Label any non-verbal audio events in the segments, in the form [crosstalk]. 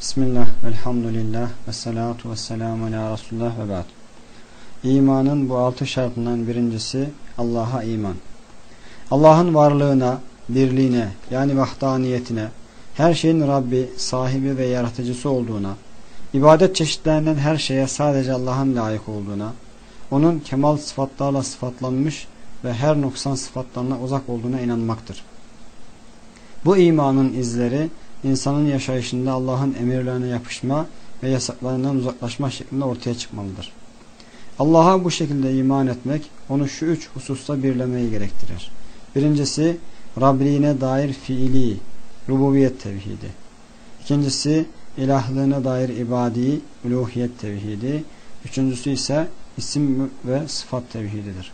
Bismillah, velhamdülillah, ve salatu ve selamu ala Resulullah ve ba'd. İmanın bu altı şartından birincisi Allah'a iman. Allah'ın varlığına, birliğine yani vahdaniyetine, her şeyin Rabbi, sahibi ve yaratıcısı olduğuna, ibadet çeşitlerinden her şeye sadece Allah'ın layık olduğuna, onun kemal sıfatlarla sıfatlanmış ve her noksan sıfatlarına uzak olduğuna inanmaktır. Bu imanın izleri insanın yaşayışında Allah'ın emirlerine yapışma ve yasaklarından uzaklaşma şeklinde ortaya çıkmalıdır. Allah'a bu şekilde iman etmek onu şu üç hususta birlemeyi gerektirir. Birincisi Rabliğine dair fiili, rububiyet tevhidi. İkincisi ilahlığına dair ibadi, uluhiyet tevhidi. Üçüncüsü ise isim ve sıfat tevhididir.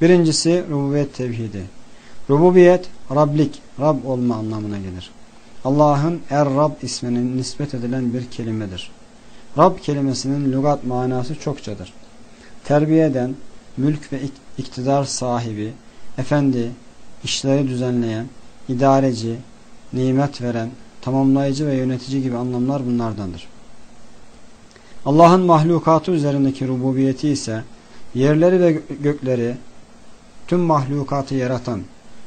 Birincisi rububiyet tevhidi. Rububiyet, Rablik, Rab olma anlamına gelir. Allah'ın Er-Rab isminin nispet edilen bir kelimedir. Rab kelimesinin lügat manası çokçadır. Terbiye eden, mülk ve iktidar sahibi, efendi, işleri düzenleyen, idareci, nimet veren, tamamlayıcı ve yönetici gibi anlamlar bunlardandır. Allah'ın mahlukatı üzerindeki rububiyeti ise yerleri ve gökleri, tüm mahlukatı yaratan,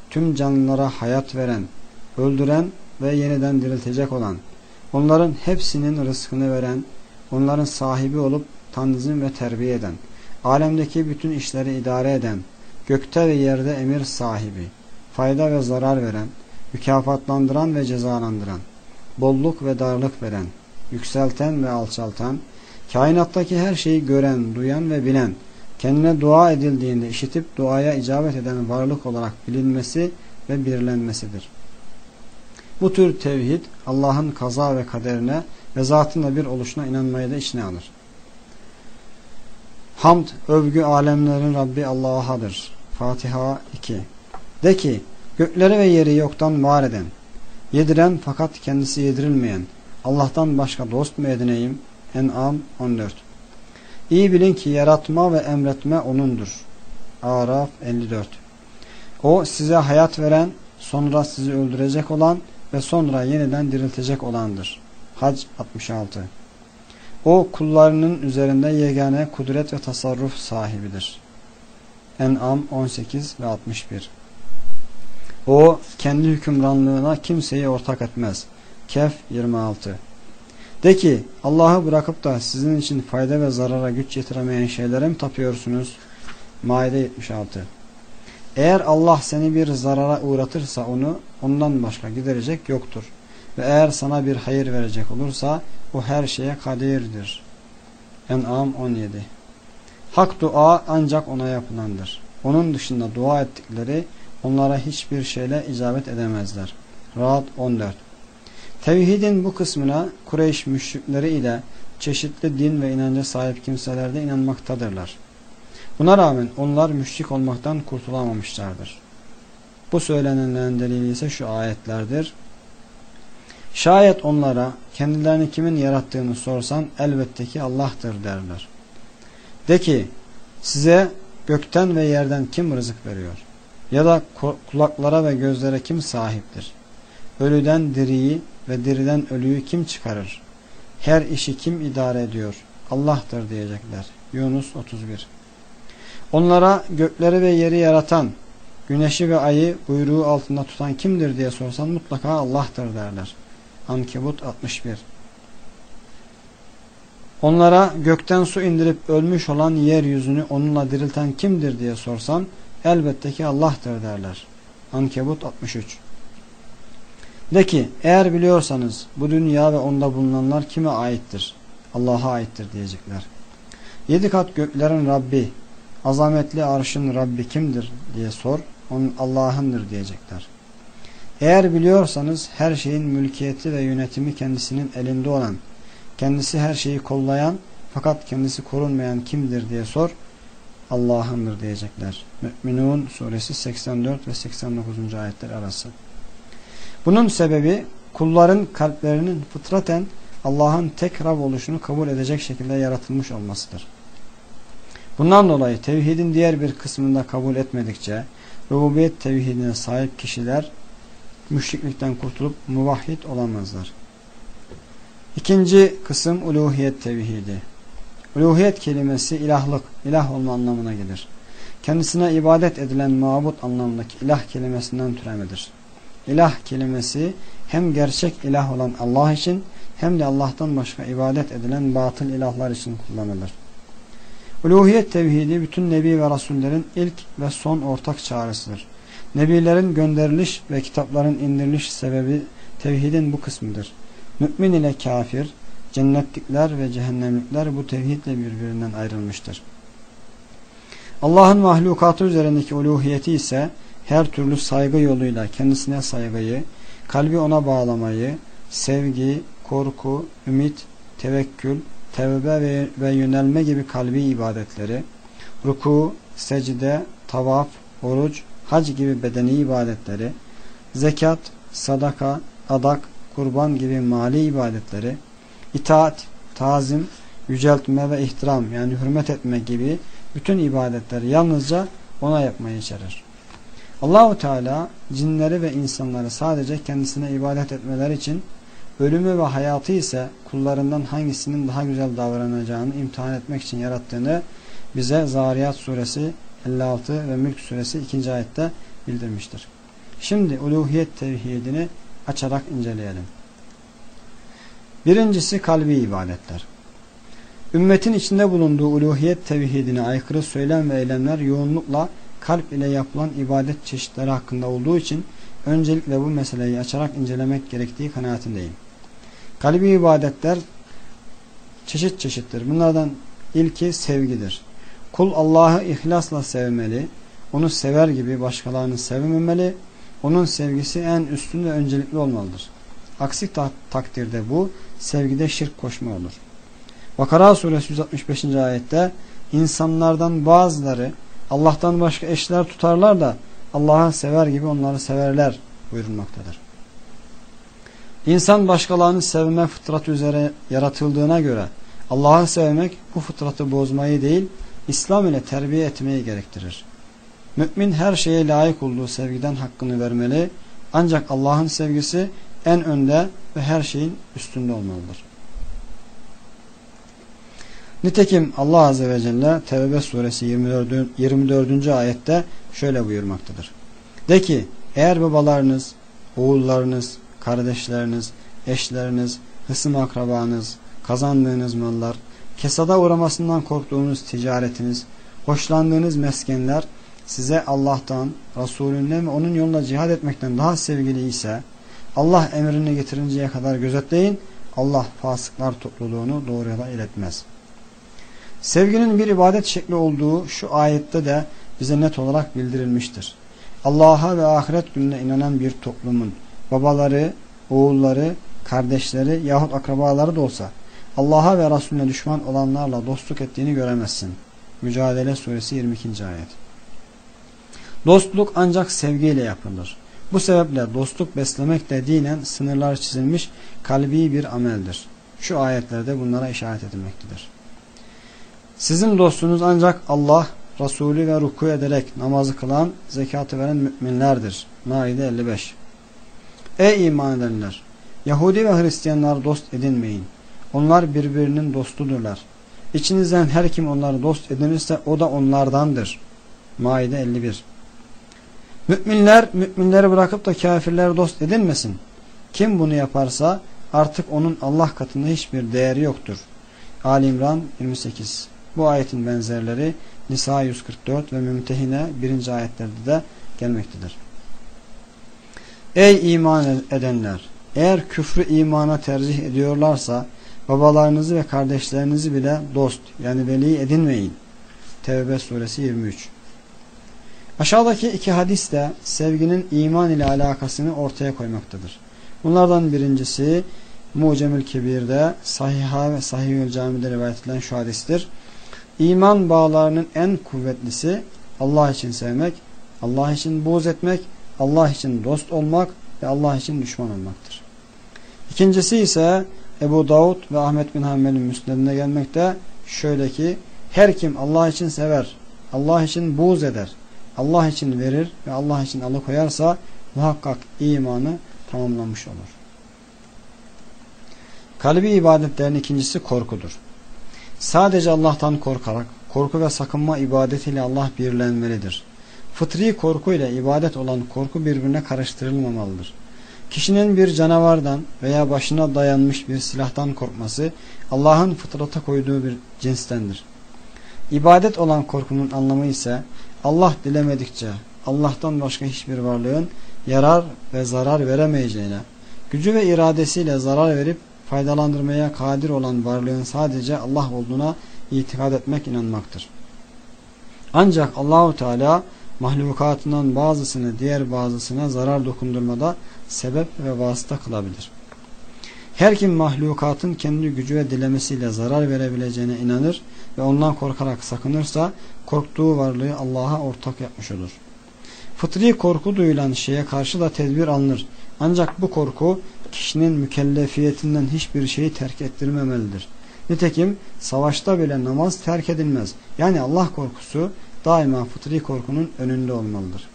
tüm canlılara hayat veren, öldüren ve yeniden diriltecek olan, onların hepsinin rızkını veren, onların sahibi olup tanzim ve terbiye eden, alemdeki bütün işleri idare eden, gökte ve yerde emir sahibi, fayda ve zarar veren, mükafatlandıran ve cezalandıran, bolluk ve darlık veren, yükselten ve alçaltan, kainattaki her şeyi gören, duyan ve bilen, kendine dua edildiğinde işitip duaya icabet eden varlık olarak bilinmesi ve birlenmesidir. Bu tür tevhid Allah'ın kaza ve kaderine ve zatında bir oluşuna inanmayı da içine alır. Hamd, övgü alemlerin Rabbi Allah'adır. Fatiha 2 De ki, gökleri ve yeri yoktan var eden, yediren fakat kendisi yedirilmeyen, Allah'tan başka dost mu edineyim? En'am 14 İyi bilin ki yaratma ve emretme O'nundur. Araf 54 O size hayat veren, sonra sizi öldürecek olan ve sonra yeniden diriltecek olandır. Hac 66 O kullarının üzerinde yegane kudret ve tasarruf sahibidir. En'am 18 ve 61 O kendi hükümranlığına kimseyi ortak etmez. Kehf 26 De ki Allah'ı bırakıp da sizin için fayda ve zarara güç yetiremeyen şeylere mi tapıyorsunuz? Maide 76 eğer Allah seni bir zarara uğratırsa onu ondan başka giderecek yoktur. Ve eğer sana bir hayır verecek olursa o her şeye kadirdir. En'am 17 Hak dua ancak ona yapılandır. Onun dışında dua ettikleri onlara hiçbir şeyle icabet edemezler. Rahat 14 Tevhidin bu kısmına Kureyş müşrikleri ile çeşitli din ve inanca sahip kimseler de inanmaktadırlar. Buna rağmen onlar müşrik olmaktan kurtulamamışlardır. Bu söylenenlerin delili ise şu ayetlerdir. Şayet onlara kendilerini kimin yarattığını sorsan elbette ki Allah'tır derler. De ki size gökten ve yerden kim rızık veriyor? Ya da kulaklara ve gözlere kim sahiptir? Ölüden diriyi ve diriden ölüyü kim çıkarır? Her işi kim idare ediyor? Allah'tır diyecekler. Yunus 31 Onlara gökleri ve yeri yaratan, güneşi ve ayı buyruğu altında tutan kimdir diye sorsan mutlaka Allah'tır derler. Ankebut 61 Onlara gökten su indirip ölmüş olan yeryüzünü onunla dirilten kimdir diye sorsan elbette ki Allah'tır derler. Ankebut 63 De ki eğer biliyorsanız bu dünya ve onda bulunanlar kime aittir? Allah'a aittir diyecekler. Yedi kat göklerin Rabbi azametli arşın Rabbi kimdir diye sor. Onun Allah'ındır diyecekler. Eğer biliyorsanız her şeyin mülkiyeti ve yönetimi kendisinin elinde olan, kendisi her şeyi kollayan fakat kendisi korunmayan kimdir diye sor. Allah'ındır diyecekler. Mü'minun suresi 84 ve 89. ayetler arası. Bunun sebebi kulların kalplerinin fıtraten Allah'ın tek Rab oluşunu kabul edecek şekilde yaratılmış olmasıdır. Bundan dolayı tevhidin diğer bir kısmında kabul etmedikçe rububiyet tevhidine sahip kişiler müşriklikten kurtulup muvahhid olamazlar. İkinci kısım uluhiyet tevhidi. Uluhiyet kelimesi ilahlık, ilah olma anlamına gelir. Kendisine ibadet edilen mabut anlamındaki ilah kelimesinden türemedir. İlah kelimesi hem gerçek ilah olan Allah için hem de Allah'tan başka ibadet edilen batıl ilahlar için kullanılır. Uluhiyet tevhidi bütün nebi ve rasullerin ilk ve son ortak çağrısıdır. Nebilerin gönderiliş ve kitapların indiriliş sebebi tevhidin bu kısmıdır. Mümin ile kafir, cennetlikler ve cehennemlikler bu tevhidle birbirinden ayrılmıştır. Allah'ın mahlukatı üzerindeki uluhiyeti ise her türlü saygı yoluyla kendisine saygıyı, kalbi ona bağlamayı, sevgi, korku, ümit, tevekkül, tevbe ve, ve yönelme gibi kalbi ibadetleri, ruku, secde, tavaf, oruç, hac gibi bedeni ibadetleri, zekat, sadaka, adak, kurban gibi mali ibadetleri, itaat, tazim, yüceltme ve ihtiram yani hürmet etme gibi bütün ibadetleri yalnızca ona yapmayı içerir. Allahu Teala cinleri ve insanları sadece kendisine ibadet etmeleri için ölümü ve hayatı ise kullarından hangisinin daha güzel davranacağını imtihan etmek için yarattığını bize Zariyat suresi 56 ve Mülk suresi 2. ayette bildirmiştir. Şimdi uluhiyet tevhidini açarak inceleyelim. Birincisi kalbi ibadetler. Ümmetin içinde bulunduğu uluhiyet tevhidine aykırı söylem ve eylemler yoğunlukla kalp ile yapılan ibadet çeşitleri hakkında olduğu için öncelikle bu meseleyi açarak incelemek gerektiği kanaatindeyim. Kalbi ibadetler çeşit çeşittir. Bunlardan ilki sevgidir. Kul Allah'ı ihlasla sevmeli, onu sever gibi başkalarını sevmemeli, onun sevgisi en üstün ve öncelikli olmalıdır. Aksi takdirde bu sevgide şirk koşma olur. Bakara suresi 165. ayette insanlardan bazıları Allah'tan başka eşler tutarlar da Allah'ı sever gibi onları severler buyurulmaktadır. İnsan başkalarını sevme fıtratı üzere yaratıldığına göre Allah'ı sevmek bu fıtratı bozmayı değil İslam ile terbiye etmeyi gerektirir. Mümin her şeye layık olduğu sevgiden hakkını vermeli ancak Allah'ın sevgisi en önde ve her şeyin üstünde olmalıdır. Nitekim Allah Azze ve Celle Tevbe suresi 24. 24. ayette şöyle buyurmaktadır. De ki eğer babalarınız, oğullarınız, kardeşleriniz, eşleriniz, hısım akrabanız, kazandığınız mallar, kesada uğramasından korktuğunuz ticaretiniz, hoşlandığınız meskenler size Allah'tan, Resulünden ve onun yolunda cihad etmekten daha sevgili ise Allah emrini getirinceye kadar gözetleyin. Allah fasıklar topluluğunu doğru yola iletmez. Sevginin bir ibadet şekli olduğu şu ayette de bize net olarak bildirilmiştir. Allah'a ve ahiret gününe inanan bir toplumun babaları, oğulları, kardeşleri yahut akrabaları da olsa Allah'a ve Resulüne düşman olanlarla dostluk ettiğini göremezsin. Mücadele suresi 22. ayet. Dostluk ancak sevgiyle yapılır. Bu sebeple dostluk beslemek de dinen sınırlar çizilmiş kalbi bir ameldir. Şu ayetlerde bunlara işaret edilmektedir. Sizin dostunuz ancak Allah, Resulü ve ruku ederek namazı kılan, zekatı veren müminlerdir. Maide 55 Ey iman edenler! Yahudi ve Hristiyanlar dost edinmeyin. Onlar birbirinin dostudurlar. İçinizden her kim onları dost edinirse o da onlardandır. Maide 51 Müminler, müminleri bırakıp da kafirleri dost edinmesin. Kim bunu yaparsa artık onun Allah katında hiçbir değeri yoktur. Ali İmran 28 Bu ayetin benzerleri Nisa 144 ve Mümtehine 1. ayetlerde de gelmektedir. Ey iman edenler! Eğer küfrü imana tercih ediyorlarsa babalarınızı ve kardeşlerinizi bile dost yani veli edinmeyin. Tevbe suresi 23 Aşağıdaki iki hadis de sevginin iman ile alakasını ortaya koymaktadır. Bunlardan birincisi Mucemül Kebir'de Sahiha ve Sahihül Cami'de rivayet edilen şu hadistir. İman bağlarının en kuvvetlisi Allah için sevmek, Allah için buğz etmek, Allah için dost olmak ve Allah için düşman olmaktır. İkincisi ise Ebu Davud ve Ahmet bin Hanbel'in müsnedine gelmekte şöyle ki her kim Allah için sever, Allah için buğz eder, Allah için verir ve Allah için alıkoyarsa muhakkak imanı tamamlamış olur. Kalbi ibadetlerin ikincisi korkudur. Sadece Allah'tan korkarak, korku ve sakınma ibadetiyle Allah birlenmelidir. Fıtri korku ile ibadet olan korku birbirine karıştırılmamalıdır. Kişinin bir canavardan veya başına dayanmış bir silahtan korkması Allah'ın fıtrata koyduğu bir cinstendir. İbadet olan korkunun anlamı ise Allah dilemedikçe Allah'tan başka hiçbir varlığın yarar ve zarar veremeyeceğine, gücü ve iradesiyle zarar verip faydalandırmaya kadir olan varlığın sadece Allah olduğuna itikad etmek inanmaktır. Ancak Allahu Teala mahlukatından bazısını diğer bazısına zarar dokundurmada sebep ve vasıta kılabilir. Her kim mahlukatın kendi gücü ve dilemesiyle zarar verebileceğine inanır ve ondan korkarak sakınırsa korktuğu varlığı Allah'a ortak yapmış olur. Fıtri korku duyulan şeye karşı da tedbir alınır. Ancak bu korku kişinin mükellefiyetinden hiçbir şeyi terk ettirmemelidir. Nitekim savaşta bile namaz terk edilmez. Yani Allah korkusu daima fıtri korkunun önünde olmalıdır.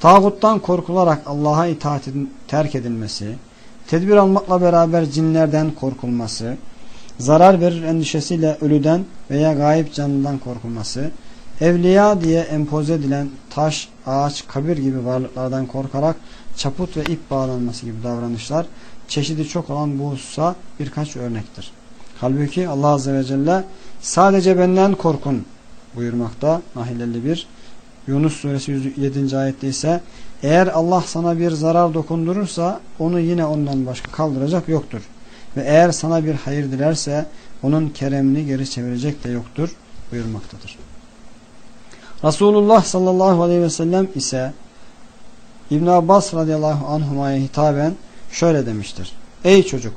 Tağuttan korkularak Allah'a itaat terk edilmesi, tedbir almakla beraber cinlerden korkulması, zarar verir endişesiyle ölüden veya gayip canlıdan korkulması, evliya diye empoze edilen taş, ağaç, kabir gibi varlıklardan korkarak çaput ve ip bağlanması gibi davranışlar çeşidi çok olan bu hususa birkaç örnektir. Halbuki Allah Azze ve Celle sadece benden korkun buyurmakta. Nahil 51 Yunus suresi 107. ayette ise eğer Allah sana bir zarar dokundurursa onu yine ondan başka kaldıracak yoktur. Ve eğer sana bir hayır dilerse onun keremini geri çevirecek de yoktur buyurmaktadır. Resulullah sallallahu aleyhi ve sellem ise İbn Abbas radıyallahu anhuma'ya hitaben şöyle demiştir. Ey çocuk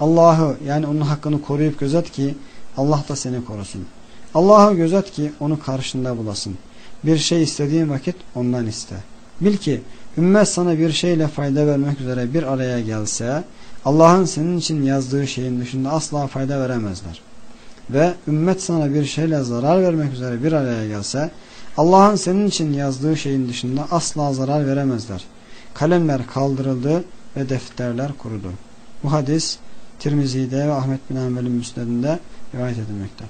Allah'ı yani onun hakkını koruyup gözet ki Allah da seni korusun. Allah'ı gözet ki onu karşında bulasın. Bir şey istediğin vakit ondan iste. Bil ki ümmet sana bir şeyle fayda vermek üzere bir araya gelse Allah'ın senin için yazdığı şeyin dışında asla fayda veremezler. Ve ümmet sana bir şeyle zarar vermek üzere bir araya gelse Allah'ın senin için yazdığı şeyin dışında asla zarar veremezler. Kalemler kaldırıldı ve defterler kurudu. Bu hadis Tirmizi'de ve Ahmet bin Hanbel'in müsnedinde rivayet edilmekte.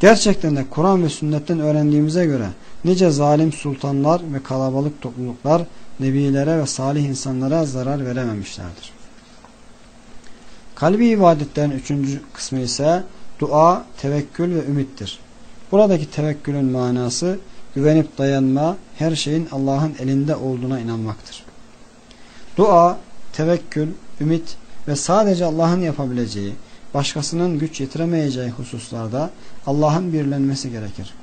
Gerçekten de Kur'an ve sünnetten öğrendiğimize göre nice zalim sultanlar ve kalabalık topluluklar nebilere ve salih insanlara zarar verememişlerdir. Kalbi ibadetlerin üçüncü kısmı ise dua, tevekkül ve ümittir. Buradaki tevekkülün manası güvenip dayanma, her şeyin Allah'ın elinde olduğuna inanmaktır. Dua, tevekkül, ümit ve sadece Allah'ın yapabileceği, başkasının güç yetiremeyeceği hususlarda Allah'ın birlenmesi gerekir.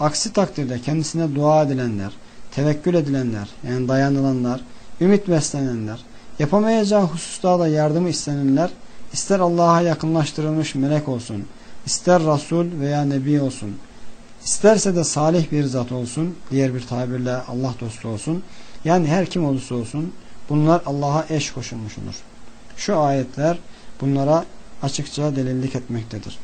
Aksi takdirde kendisine dua edilenler, tevekkül edilenler, yani dayanılanlar, ümit beslenenler, yapamayacağı hususlarda yardımı istenenler, ister Allah'a yakınlaştırılmış melek olsun, ister Resul veya Nebi olsun, isterse de salih bir zat olsun, diğer bir tabirle Allah dostu olsun, yani her kim olursa olsun, bunlar Allah'a eş koşulmuş olur. Şu ayetler bunlara açıkça delillik etmektedir.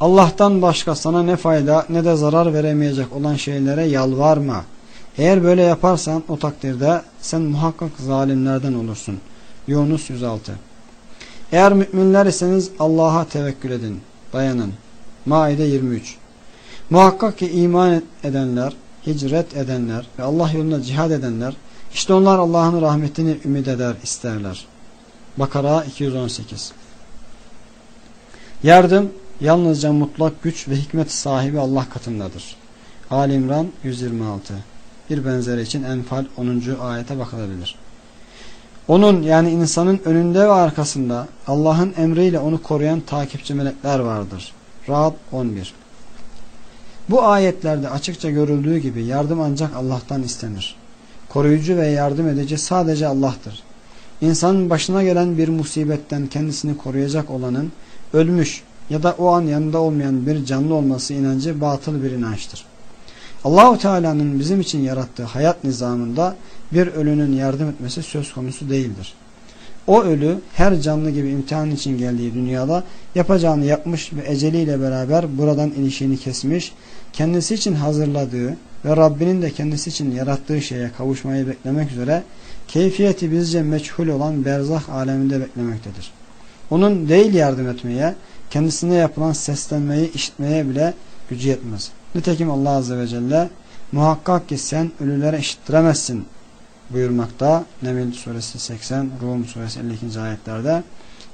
Allah'tan başka sana ne fayda ne de zarar veremeyecek olan şeylere yalvarma. Eğer böyle yaparsan o takdirde sen muhakkak zalimlerden olursun. Yunus 106 Eğer müminler iseniz Allah'a tevekkül edin, dayanın. Maide 23 Muhakkak ki iman edenler, hicret edenler ve Allah yolunda cihad edenler, işte onlar Allah'ın rahmetini ümit eder, isterler. Bakara 218 Yardım yalnızca mutlak güç ve hikmet sahibi Allah katındadır. Ali İmran 126 Bir benzeri için Enfal 10. ayete bakılabilir. Onun yani insanın önünde ve arkasında Allah'ın emriyle onu koruyan takipçi melekler vardır. Ra'd 11 Bu ayetlerde açıkça görüldüğü gibi yardım ancak Allah'tan istenir. Koruyucu ve yardım edici sadece Allah'tır. İnsanın başına gelen bir musibetten kendisini koruyacak olanın ölmüş ya da o an yanında olmayan bir canlı olması inancı batıl bir inançtır. Allahu Teala'nın bizim için yarattığı hayat nizamında bir ölünün yardım etmesi söz konusu değildir. O ölü her canlı gibi imtihan için geldiği dünyada yapacağını yapmış ve eceliyle beraber buradan ilişiğini kesmiş, kendisi için hazırladığı ve Rabbinin de kendisi için yarattığı şeye kavuşmayı beklemek üzere keyfiyeti bizce meçhul olan berzah aleminde beklemektedir. Onun değil yardım etmeye, kendisine yapılan seslenmeyi işitmeye bile gücü yetmez. Nitekim Allah Azze ve Celle muhakkak ki sen ölülere işittiremezsin buyurmakta. Nemil suresi 80, Rum suresi 52. ayetlerde.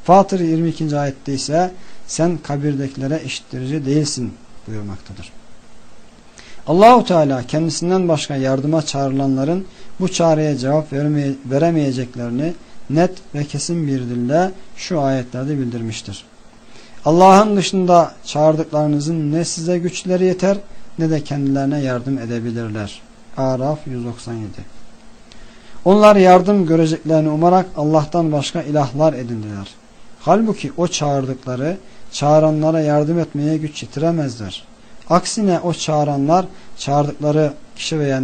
Fatır 22. ayette ise sen kabirdekilere işittirici değilsin buyurmaktadır. Allahu Teala kendisinden başka yardıma çağrılanların bu çağrıya cevap veremeyeceklerini net ve kesin bir dille şu ayetlerde bildirmiştir. Allah'ın dışında çağırdıklarınızın ne size güçleri yeter ne de kendilerine yardım edebilirler. Araf 197 Onlar yardım göreceklerini umarak Allah'tan başka ilahlar edindiler. Halbuki o çağırdıkları çağıranlara yardım etmeye güç yitiremezler. Aksine o çağıranlar çağırdıkları kişi veya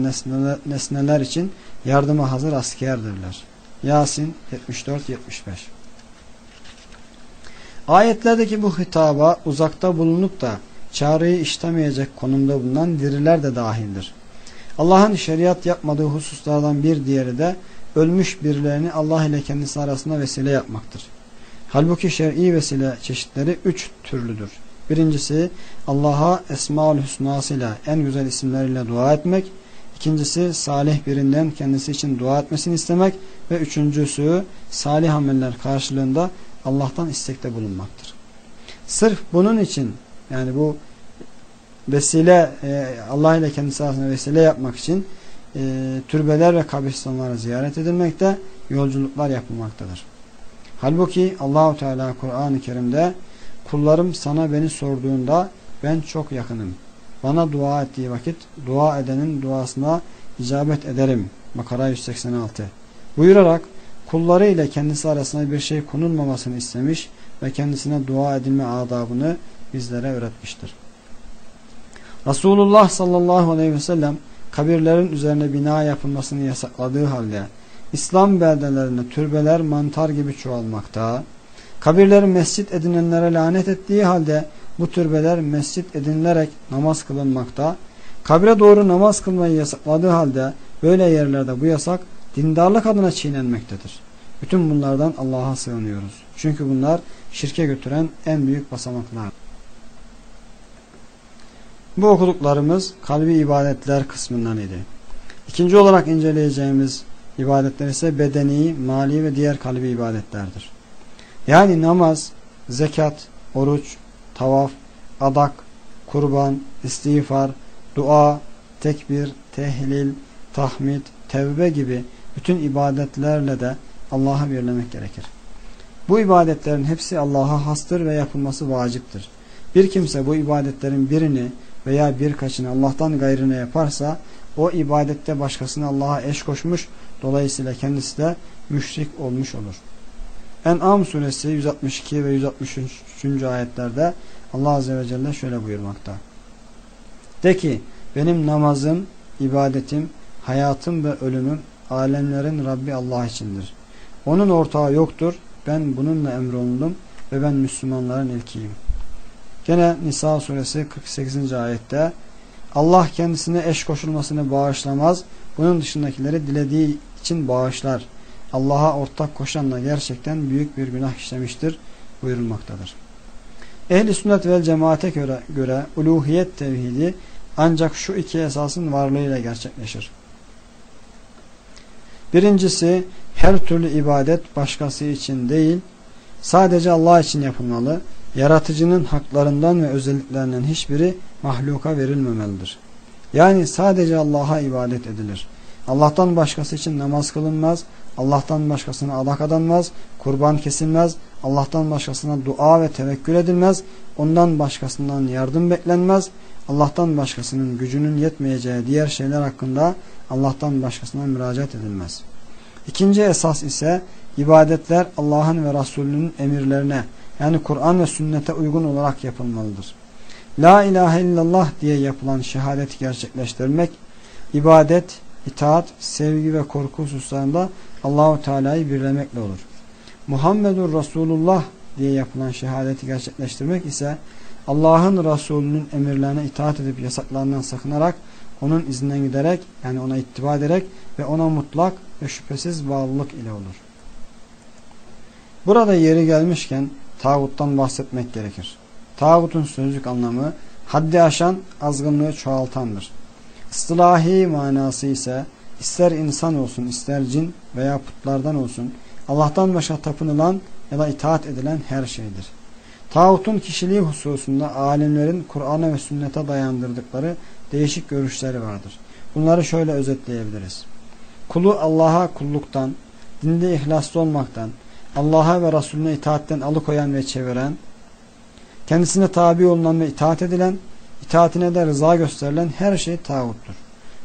nesneler için yardıma hazır askerdirler. Yasin 74-75 Ayetlerdeki bu hitaba uzakta bulunup da çağrıyı işlemeyecek konumda bulunan diriler de dahildir. Allah'ın şeriat yapmadığı hususlardan bir diğeri de ölmüş birilerini Allah ile kendisi arasında vesile yapmaktır. Halbuki şer'i vesile çeşitleri üç türlüdür. Birincisi Allah'a Esmaül Hüsnasıyla en güzel isimleriyle dua etmek. İkincisi salih birinden kendisi için dua etmesini istemek. Ve üçüncüsü salih ameller karşılığında Allah'tan istekte bulunmaktır. Sırf bunun için yani bu vesile e, Allah ile kendisi arasında vesile yapmak için e, türbeler ve kabristanlara ziyaret edilmekte, yolculuklar yapılmaktadır. Halbuki Allahu Teala Kur'an-ı Kerim'de kullarım sana beni sorduğunda ben çok yakınım. Bana dua ettiği vakit dua edenin duasına icabet ederim. Makara 186. Buyurarak kulları ile kendisi arasında bir şey konulmamasını istemiş ve kendisine dua edilme adabını bizlere öğretmiştir. Resulullah sallallahu aleyhi ve sellem kabirlerin üzerine bina yapılmasını yasakladığı halde İslam beldelerinde türbeler mantar gibi çoğalmakta, kabirleri mescit edinenlere lanet ettiği halde bu türbeler mescit edinilerek namaz kılınmakta, kabre doğru namaz kılmayı yasakladığı halde böyle yerlerde bu yasak dindarlık adına çiğnenmektedir. Bütün bunlardan Allah'a sığınıyoruz. Çünkü bunlar şirke götüren en büyük basamaklar. Bu okuduklarımız kalbi ibadetler kısmından idi. İkinci olarak inceleyeceğimiz ibadetler ise bedeni, mali ve diğer kalbi ibadetlerdir. Yani namaz, zekat, oruç, tavaf, adak, kurban, istiğfar, dua, tekbir, tehlil, tahmid, tevbe gibi bütün ibadetlerle de Allah'a birlemek gerekir. Bu ibadetlerin hepsi Allah'a hastır ve yapılması vaciptir. Bir kimse bu ibadetlerin birini veya birkaçını Allah'tan gayrına yaparsa o ibadette başkasını Allah'a eş koşmuş dolayısıyla kendisi de müşrik olmuş olur. En'am suresi 162 ve 163. ayetlerde Allah Azze ve Celle şöyle buyurmakta. De ki benim namazım, ibadetim, hayatım ve ölümüm alemlerin Rabbi Allah içindir. Onun ortağı yoktur. Ben bununla emrolundum ve ben Müslümanların ilkiyim. Gene Nisa suresi 48. ayette Allah kendisine eş koşulmasını bağışlamaz. Bunun dışındakileri dilediği için bağışlar. Allah'a ortak koşanla gerçekten büyük bir günah işlemiştir buyurulmaktadır. Ehli sünnet vel cemaate göre, göre uluhiyet tevhidi ancak şu iki esasın varlığıyla gerçekleşir. Birincisi her türlü ibadet başkası için değil sadece Allah için yapılmalı. Yaratıcının haklarından ve özelliklerinden hiçbiri mahluka verilmemelidir. Yani sadece Allah'a ibadet edilir. Allah'tan başkası için namaz kılınmaz, Allah'tan başkasına adak adanmaz, kurban kesilmez, Allah'tan başkasına dua ve tevekkül edilmez, ondan başkasından yardım beklenmez, Allah'tan başkasının gücünün yetmeyeceği diğer şeyler hakkında Allah'tan başkasına müracaat edilmez. İkinci esas ise ibadetler Allah'ın ve Resulünün emirlerine yani Kur'an ve sünnete uygun olarak yapılmalıdır. La ilahe illallah diye yapılan şehadeti gerçekleştirmek, ibadet, itaat, sevgi ve korku hususlarında Allahu Teala'yı birlemekle olur. Muhammedur Resulullah diye yapılan şehadeti gerçekleştirmek ise Allah'ın Resulünün emirlerine itaat edip yasaklarından sakınarak onun izinden giderek yani ona ittiba ederek ve ona mutlak ve şüphesiz bağlılık ile olur. Burada yeri gelmişken tağuttan bahsetmek gerekir. Tağutun sözlük anlamı haddi aşan, azgınlığı çoğaltandır. Istilahi manası ise ister insan olsun, ister cin veya putlardan olsun, Allah'tan başka tapınılan ya da itaat edilen her şeydir. Tağutun kişiliği hususunda alimlerin Kur'an'a ve sünnete dayandırdıkları değişik görüşleri vardır. Bunları şöyle özetleyebiliriz. Kulu Allah'a kulluktan, dinde ihlaslı olmaktan, Allah'a ve Resulüne itaatten alıkoyan ve çeviren, kendisine tabi olunan ve itaat edilen, itaatine de rıza gösterilen her şey tağuttur.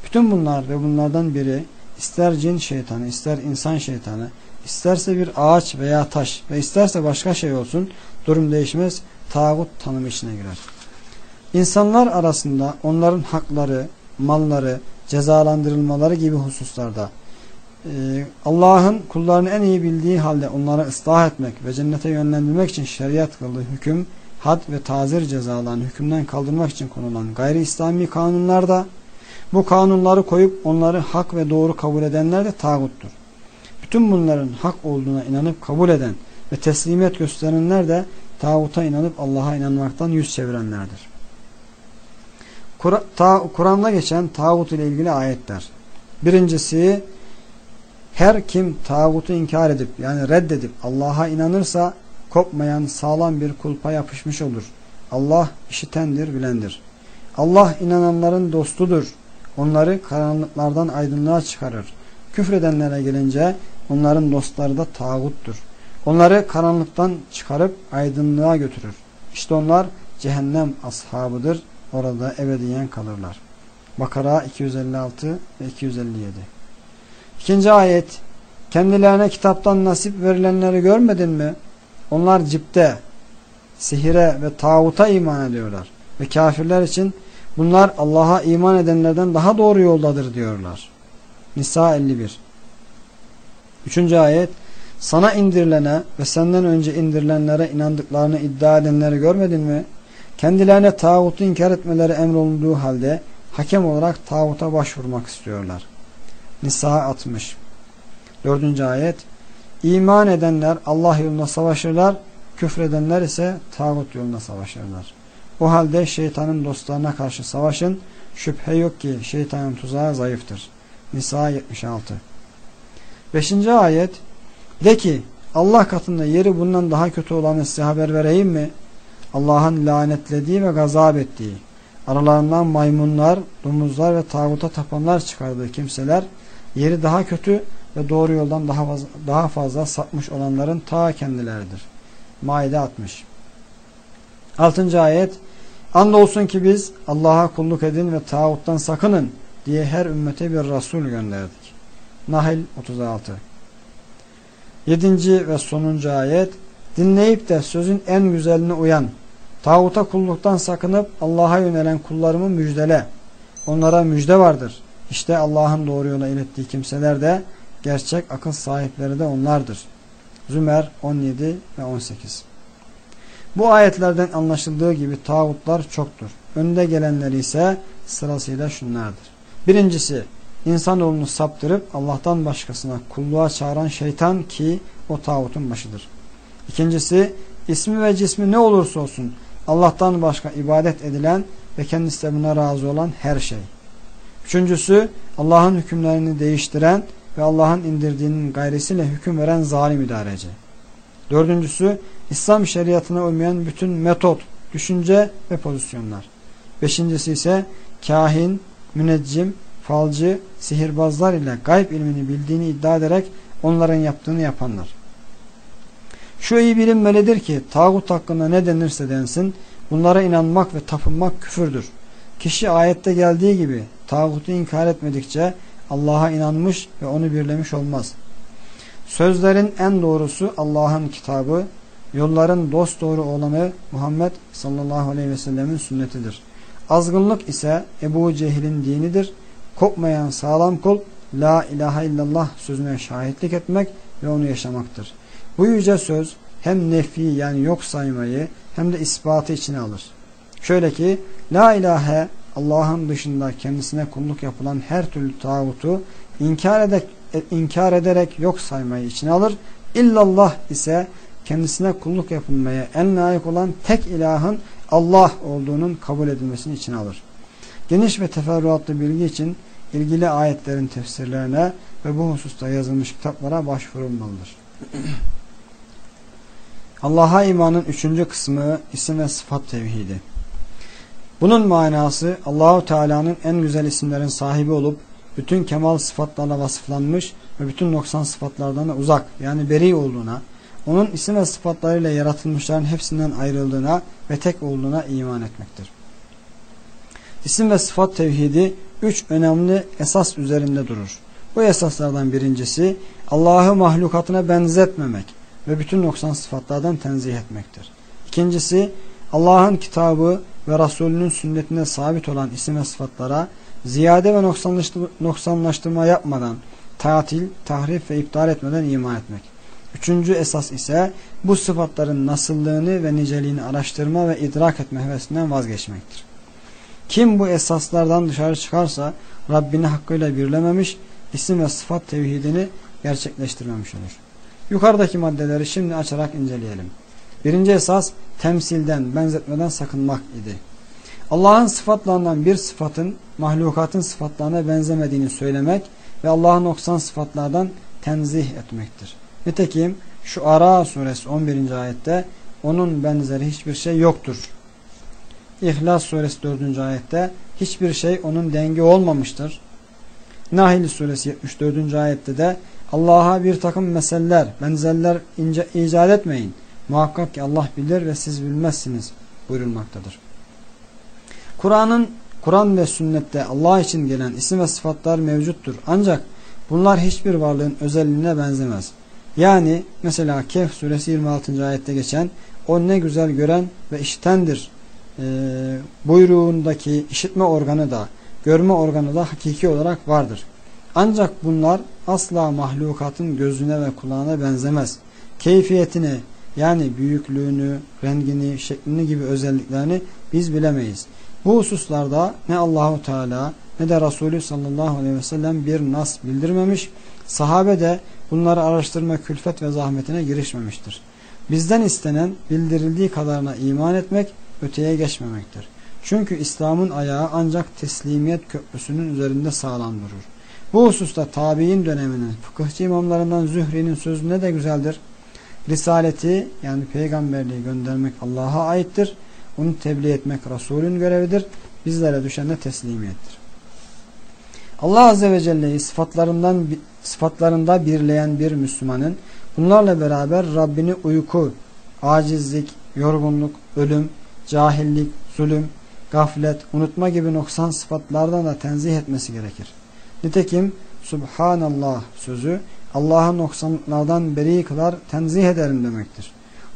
Bütün bunlar ve bunlardan biri ister cin şeytanı, ister insan şeytanı, isterse bir ağaç veya taş ve isterse başka şey olsun durum değişmez tağut tanımı içine girer. İnsanlar arasında onların hakları, malları, cezalandırılmaları gibi hususlarda e, Allah'ın kullarını en iyi bildiği halde onları ıslah etmek ve cennete yönlendirmek için şeriat kıldığı hüküm, had ve tazir cezalarını hükümden kaldırmak için konulan gayri İslami kanunlarda bu kanunları koyup onları hak ve doğru kabul edenler de tağuttur. Bütün bunların hak olduğuna inanıp kabul eden ve teslimiyet gösterenler de tağuta inanıp Allah'a inanmaktan yüz çevirenlerdir. Kur'an'da geçen tağut ile ilgili ayetler. Birincisi her kim tağutu inkar edip yani reddedip Allah'a inanırsa kopmayan sağlam bir kulpa yapışmış olur. Allah işitendir, bilendir. Allah inananların dostudur. Onları karanlıklardan aydınlığa çıkarır. Küfredenlere gelince onların dostları da tağuttur. Onları karanlıktan çıkarıp aydınlığa götürür. İşte onlar cehennem ashabıdır. Orada ebediyen kalırlar. Bakara 256 ve 257 İkinci ayet Kendilerine kitaptan nasip verilenleri görmedin mi? Onlar cipte, sihire ve tağuta iman ediyorlar. Ve kafirler için bunlar Allah'a iman edenlerden daha doğru yoldadır diyorlar. Nisa 51 Üçüncü ayet Sana indirilene ve senden önce indirilenlere inandıklarını iddia edenleri görmedin mi? Kendilerine tağutu inkar etmeleri emrolunduğu halde hakem olarak tağuta başvurmak istiyorlar. Nisa 60 Dördüncü ayet İman edenler Allah yolunda savaşırlar, küfredenler ise tağut yolunda savaşırlar. O halde şeytanın dostlarına karşı savaşın, şüphe yok ki şeytanın tuzağı zayıftır. Nisa 76 Beşinci ayet De ki Allah katında yeri bundan daha kötü olanı size haber vereyim mi? Allah'ın lanetlediği ve gazap ettiği, aralarından maymunlar, domuzlar ve tağuta tapanlar çıkardığı kimseler yeri daha kötü ve doğru yoldan daha fazla, daha fazla sapmış olanların ta kendileridir. Maide 60 6. ayet Andolsun ki biz Allah'a kulluk edin ve tağuttan sakının diye her ümmete bir Resul gönderdik. Nahil 36 7. ve sonuncu ayet Dinleyip de sözün en güzeline uyan, tağuta kulluktan sakınıp Allah'a yönelen kullarımı müjdele. Onlara müjde vardır. İşte Allah'ın doğru yola ilettiği kimseler de gerçek akıl sahipleri de onlardır. Zümer 17 ve 18 Bu ayetlerden anlaşıldığı gibi tağutlar çoktur. Önde gelenleri ise sırasıyla şunlardır. Birincisi insanoğlunu saptırıp Allah'tan başkasına kulluğa çağıran şeytan ki o tağutun başıdır. İkincisi ismi ve cismi ne olursa olsun Allah'tan başka ibadet edilen ve kendisi de buna razı olan her şey. Üçüncüsü Allah'ın hükümlerini değiştiren ve Allah'ın indirdiğinin gayrisiyle hüküm veren zalim idareci. Dördüncüsü İslam şeriatına uymayan bütün metot, düşünce ve pozisyonlar. Beşincisi ise kahin, müneccim, falcı, sihirbazlar ile gayb ilmini bildiğini iddia ederek onların yaptığını yapanlar. Şu iyi bilinmelidir ki tağut hakkında ne denirse densin bunlara inanmak ve tapınmak küfürdür. Kişi ayette geldiği gibi tağutu inkar etmedikçe Allah'a inanmış ve onu birlemiş olmaz. Sözlerin en doğrusu Allah'ın kitabı, yolların dost doğru olanı Muhammed sallallahu aleyhi ve sellemin sünnetidir. Azgınlık ise Ebu Cehil'in dinidir. Kopmayan sağlam kul La ilahe illallah sözüne şahitlik etmek ve onu yaşamaktır. Bu yüce söz hem nefi yani yok saymayı hem de ispatı içine alır. Şöyle ki La ilahe Allah'ın dışında kendisine kulluk yapılan her türlü tağutu inkar ederek, inkar ederek yok saymayı içine alır. İllallah ise kendisine kulluk yapılmaya en layık olan tek ilahın Allah olduğunun kabul edilmesini için alır. Geniş ve teferruatlı bilgi için ilgili ayetlerin tefsirlerine ve bu hususta yazılmış kitaplara başvurulmalıdır. [clears throat] Allah'a imanın üçüncü kısmı isim ve sıfat tevhidi. Bunun manası Allahu Teala'nın en güzel isimlerin sahibi olup bütün kemal sıfatlarla vasıflanmış ve bütün noksan sıfatlardan da uzak yani beri olduğuna, onun isim ve sıfatlarıyla yaratılmışların hepsinden ayrıldığına ve tek olduğuna iman etmektir. İsim ve sıfat tevhidi üç önemli esas üzerinde durur. Bu esaslardan birincisi Allah'ı mahlukatına benzetmemek ve bütün noksan sıfatlardan tenzih etmektir. İkincisi Allah'ın kitabı ve Resulünün sünnetine sabit olan isim ve sıfatlara ziyade ve noksanlaştırma yapmadan tatil, tahrif ve iptal etmeden iman etmek. Üçüncü esas ise bu sıfatların nasıllığını ve niceliğini araştırma ve idrak etme hevesinden vazgeçmektir. Kim bu esaslardan dışarı çıkarsa Rabbini hakkıyla birlememiş, isim ve sıfat tevhidini gerçekleştirmemiş olur. Yukarıdaki maddeleri şimdi açarak inceleyelim. Birinci esas temsilden, benzetmeden sakınmak idi. Allah'ın sıfatlarından bir sıfatın mahlukatın sıfatlarına benzemediğini söylemek ve Allah'ın noksan sıfatlardan tenzih etmektir. Nitekim şu Ara suresi 11. ayette onun benzeri hiçbir şey yoktur. İhlas suresi 4. ayette hiçbir şey onun dengi olmamıştır. Nahil suresi 74. ayette de Allah'a bir takım meseleler, benzerler ince, icat etmeyin. Muhakkak ki Allah bilir ve siz bilmezsiniz buyurulmaktadır. Kur'an'ın Kur'an ve sünnette Allah için gelen isim ve sıfatlar mevcuttur. Ancak bunlar hiçbir varlığın özelliğine benzemez. Yani mesela Kehf suresi 26. ayette geçen o ne güzel gören ve işitendir e, buyruğundaki işitme organı da görme organı da hakiki olarak vardır. Ancak bunlar asla mahlukatın gözüne ve kulağına benzemez. Keyfiyetini yani büyüklüğünü, rengini, şeklini gibi özelliklerini biz bilemeyiz. Bu hususlarda ne Allahu Teala ne de Resulü sallallahu aleyhi ve sellem bir nas bildirmemiş. Sahabe de bunları araştırma külfet ve zahmetine girişmemiştir. Bizden istenen bildirildiği kadarına iman etmek, öteye geçmemektir. Çünkü İslam'ın ayağı ancak teslimiyet köprüsünün üzerinde sağlam durur. Bu hususta tabi'in döneminin fıkıhçı imamlarından Zühri'nin sözü ne de güzeldir. Risaleti yani peygamberliği göndermek Allah'a aittir. Onu tebliğ etmek Resulün görevidir. Bizlere düşen de teslimiyettir. Allah Azze ve Celle'yi sıfatlarından, sıfatlarında birleyen bir Müslümanın bunlarla beraber Rabbini uyku, acizlik, yorgunluk, ölüm, cahillik, zulüm, gaflet, unutma gibi noksan sıfatlardan da tenzih etmesi gerekir. Nitekim Subhanallah sözü Allah'ın noksanlardan beri kılar tenzih ederim demektir.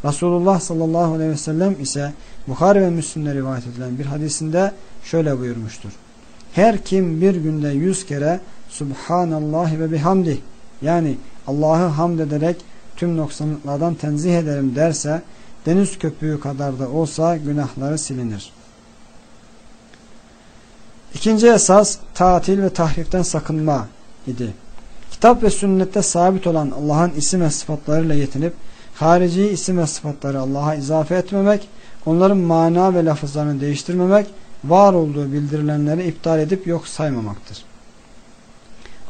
Resulullah sallallahu aleyhi ve sellem ise Bukhari ve Müslim'de rivayet edilen bir hadisinde şöyle buyurmuştur. Her kim bir günde yüz kere Subhanallah ve bihamdih yani Allah'ı hamd ederek tüm noksanlıklardan tenzih ederim derse deniz köpüğü kadar da olsa günahları silinir. İkinci esas tatil ve tahriften sakınma idi. Kitap ve sünnette sabit olan Allah'ın isim ve sıfatlarıyla yetinip harici isim ve sıfatları Allah'a izafe etmemek, onların mana ve lafızlarını değiştirmemek, var olduğu bildirilenleri iptal edip yok saymamaktır.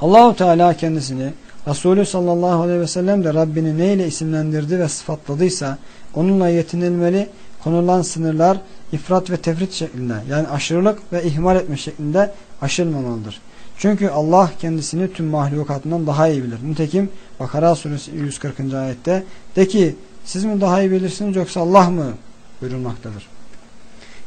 Allahu Teala kendisini Resulü sallallahu aleyhi ve sellem de Rabbini neyle isimlendirdi ve sıfatladıysa onunla yetinilmeli, konulan sınırlar ifrat ve tefrit şeklinde yani aşırılık ve ihmal etme şeklinde aşılmamalıdır. Çünkü Allah kendisini tüm mahlukatından daha iyi bilir. Nitekim Bakara suresi 140. ayette de ki siz mi daha iyi bilirsiniz yoksa Allah mı buyurulmaktadır.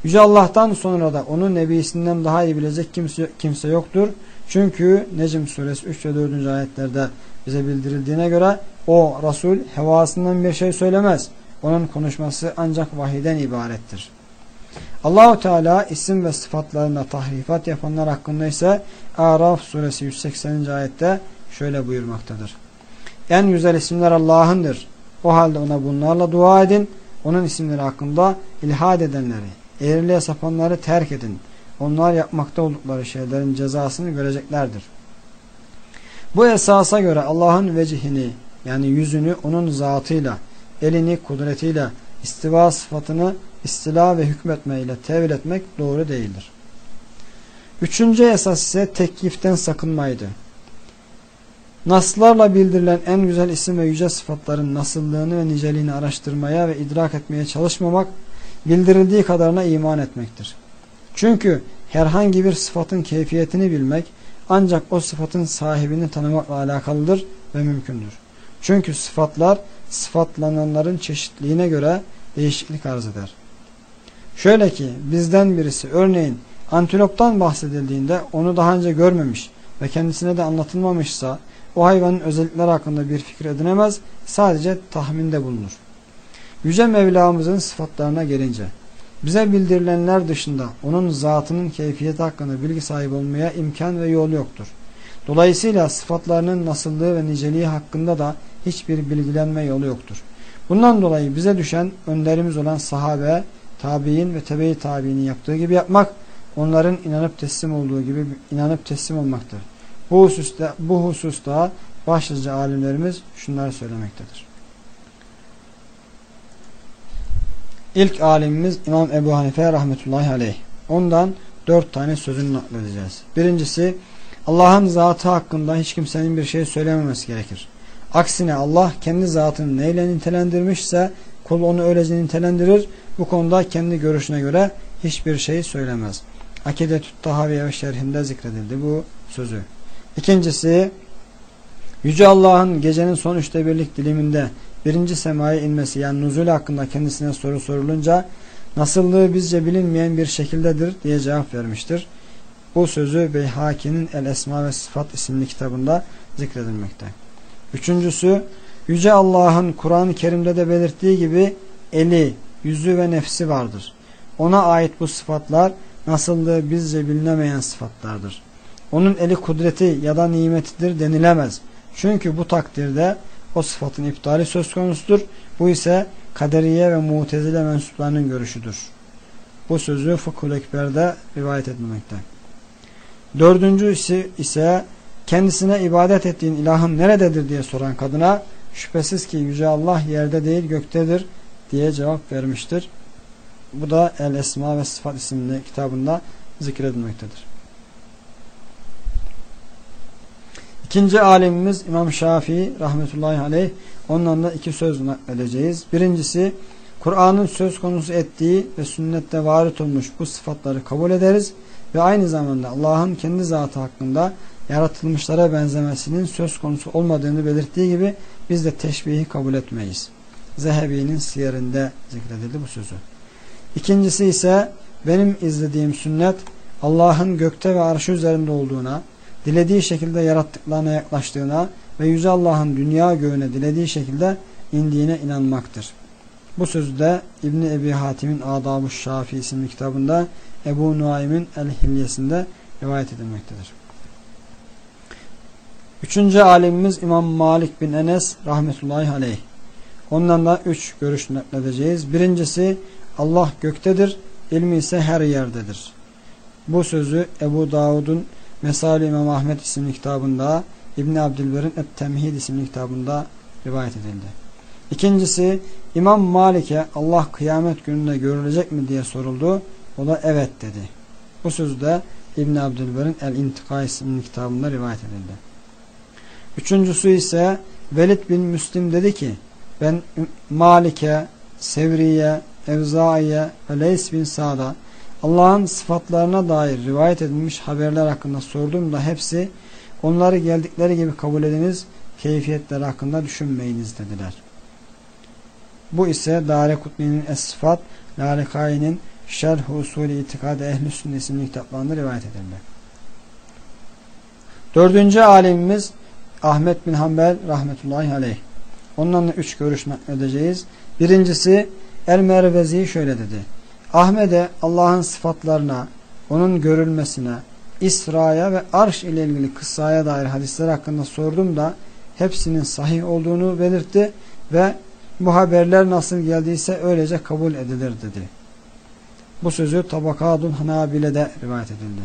Yüce Allah'tan sonra da onun nebisinden daha iyi bilecek kimse, kimse yoktur. Çünkü Necm suresi 3 ve 4. ayetlerde bize bildirildiğine göre o Resul hevasından bir şey söylemez. Onun konuşması ancak vahiden ibarettir. Allahu Teala isim ve sıfatlarında tahrifat yapanlar hakkında ise Araf suresi 180. ayette şöyle buyurmaktadır. En güzel isimler Allah'ındır. O halde ona bunlarla dua edin. Onun isimleri hakkında ilhad edenleri, eğriliğe sapanları terk edin. Onlar yapmakta oldukları şeylerin cezasını göreceklerdir. Bu esasa göre Allah'ın vecihini yani yüzünü onun zatıyla elini kudretiyle istiva sıfatını istila ve hükmetmeyle tevil etmek doğru değildir. Üçüncü esas ise tekliften sakınmaydı. Naslarla bildirilen en güzel isim ve yüce sıfatların nasıllığını ve niceliğini araştırmaya ve idrak etmeye çalışmamak, bildirildiği kadarına iman etmektir. Çünkü herhangi bir sıfatın keyfiyetini bilmek, ancak o sıfatın sahibini tanımakla alakalıdır ve mümkündür. Çünkü sıfatlar, sıfatlananların çeşitliğine göre değişiklik arz eder. Şöyle ki, bizden birisi örneğin antiloptan bahsedildiğinde onu daha önce görmemiş ve kendisine de anlatılmamışsa, o hayvanın özellikleri hakkında bir fikir edinemez, sadece tahminde bulunur. Yüce Mevlamızın sıfatlarına gelince, bize bildirilenler dışında onun zatının keyfiyeti hakkında bilgi sahibi olmaya imkan ve yol yoktur. Dolayısıyla sıfatlarının nasıllığı ve niceliği hakkında da hiçbir bilgilenme yolu yoktur. Bundan dolayı bize düşen önderimiz olan sahabe, tabi'in ve tebe-i tabi'nin yaptığı gibi yapmak, onların inanıp teslim olduğu gibi inanıp teslim olmaktır. Bu hususta, bu hususta başlıca alimlerimiz şunları söylemektedir. İlk alimimiz İmam Ebu Hanife rahmetullahi aleyh. Ondan dört tane sözünü nakledeceğiz. Birincisi Allah'ın zatı hakkında hiç kimsenin bir şey söylememesi gerekir. Aksine Allah kendi zatını neyle nitelendirmişse kul onu öylece nitelendirir. Bu konuda kendi görüşüne göre hiçbir şey söylemez. Akidetü Tahaviye ve şerhinde zikredildi bu sözü. İkincisi Yüce Allah'ın gecenin son üçte birlik diliminde birinci semaya inmesi yani nuzul hakkında kendisine soru sorulunca nasıllığı bizce bilinmeyen bir şekildedir diye cevap vermiştir. Bu sözü Beyhaki'nin El Esma ve Sıfat isimli kitabında zikredilmekte. Üçüncüsü Yüce Allah'ın Kur'an-ı Kerim'de de belirttiği gibi eli, yüzü ve nefsi vardır. Ona ait bu sıfatlar nasıllığı bizce bilinemeyen sıfatlardır. Onun eli kudreti ya da nimetidir denilemez. Çünkü bu takdirde o sıfatın iptali söz konusudur. Bu ise kaderiye ve mutezile mensuplarının görüşüdür. Bu sözü Fıkhul Ekber'de rivayet etmemekte. Dördüncüsü ise kendisine ibadet ettiğin ilahın nerededir diye soran kadına şüphesiz ki Yüce Allah yerde değil göktedir diye cevap vermiştir. Bu da El Esma ve Sıfat isimli kitabında zikredilmektedir. İkinci alimimiz İmam Şafii rahmetullahi aleyh ondan da iki söz nakledeceğiz. Birincisi Kur'an'ın söz konusu ettiği ve sünnette varit olmuş bu sıfatları kabul ederiz ve aynı zamanda Allah'ın kendi zatı hakkında yaratılmışlara benzemesinin söz konusu olmadığını belirttiği gibi biz de teşbihi kabul etmeyiz. Zehebi'nin siyerinde zikredildi bu sözü. İkincisi ise benim izlediğim sünnet Allah'ın gökte ve arşı üzerinde olduğuna dilediği şekilde yarattıklarına yaklaştığına ve Yüce Allah'ın dünya göğüne dilediği şekilde indiğine inanmaktır. Bu sözde İbni Ebi Hatim'in Adab-ı Şafi isimli kitabında Ebu Nuaym'in El-Hilyesinde rivayet edilmektedir. Üçüncü alimimiz İmam Malik bin Enes rahmetullahi aleyh. Ondan da üç görüş nakledeceğiz. Birincisi Allah göktedir, ilmi ise her yerdedir. Bu sözü Ebu Davud'un Mesali İmam Ahmet isimli kitabında İbni Abdülber'in Et-Temhid isimli kitabında rivayet edildi. İkincisi İmam Malik'e Allah kıyamet gününde görülecek mi diye soruldu. O da evet dedi. Bu sözde İbni Abdülber'in El-İntika isimli kitabında rivayet edildi. Üçüncüsü ise Velid bin Müslim dedi ki ben Malik'e, Sevri'ye, Evzai'ye ve Leys bin Sa'da Allah'ın sıfatlarına dair rivayet edilmiş haberler hakkında sorduğumda hepsi onları geldikleri gibi kabul ediniz, keyfiyetleri hakkında düşünmeyiniz dediler. Bu ise Dare Kutni'nin Es-Sıfat, Lalikai'nin Şerh-i Usulü İtikad-ı Ehl-i Sünnet isimli kitaplarında rivayet edildi. Dördüncü alimimiz Ahmet bin Hanbel rahmetullahi aleyh. Ondan da üç görüş edeceğiz. Birincisi El-Mervezi şöyle dedi. Ahmet'e Allah'ın sıfatlarına, onun görülmesine, İsra'ya ve arş ile ilgili kıssaya dair hadisler hakkında sordum da hepsinin sahih olduğunu belirtti ve bu haberler nasıl geldiyse öylece kabul edilir dedi. Bu sözü Tabakadun Hanabile'de rivayet edildi.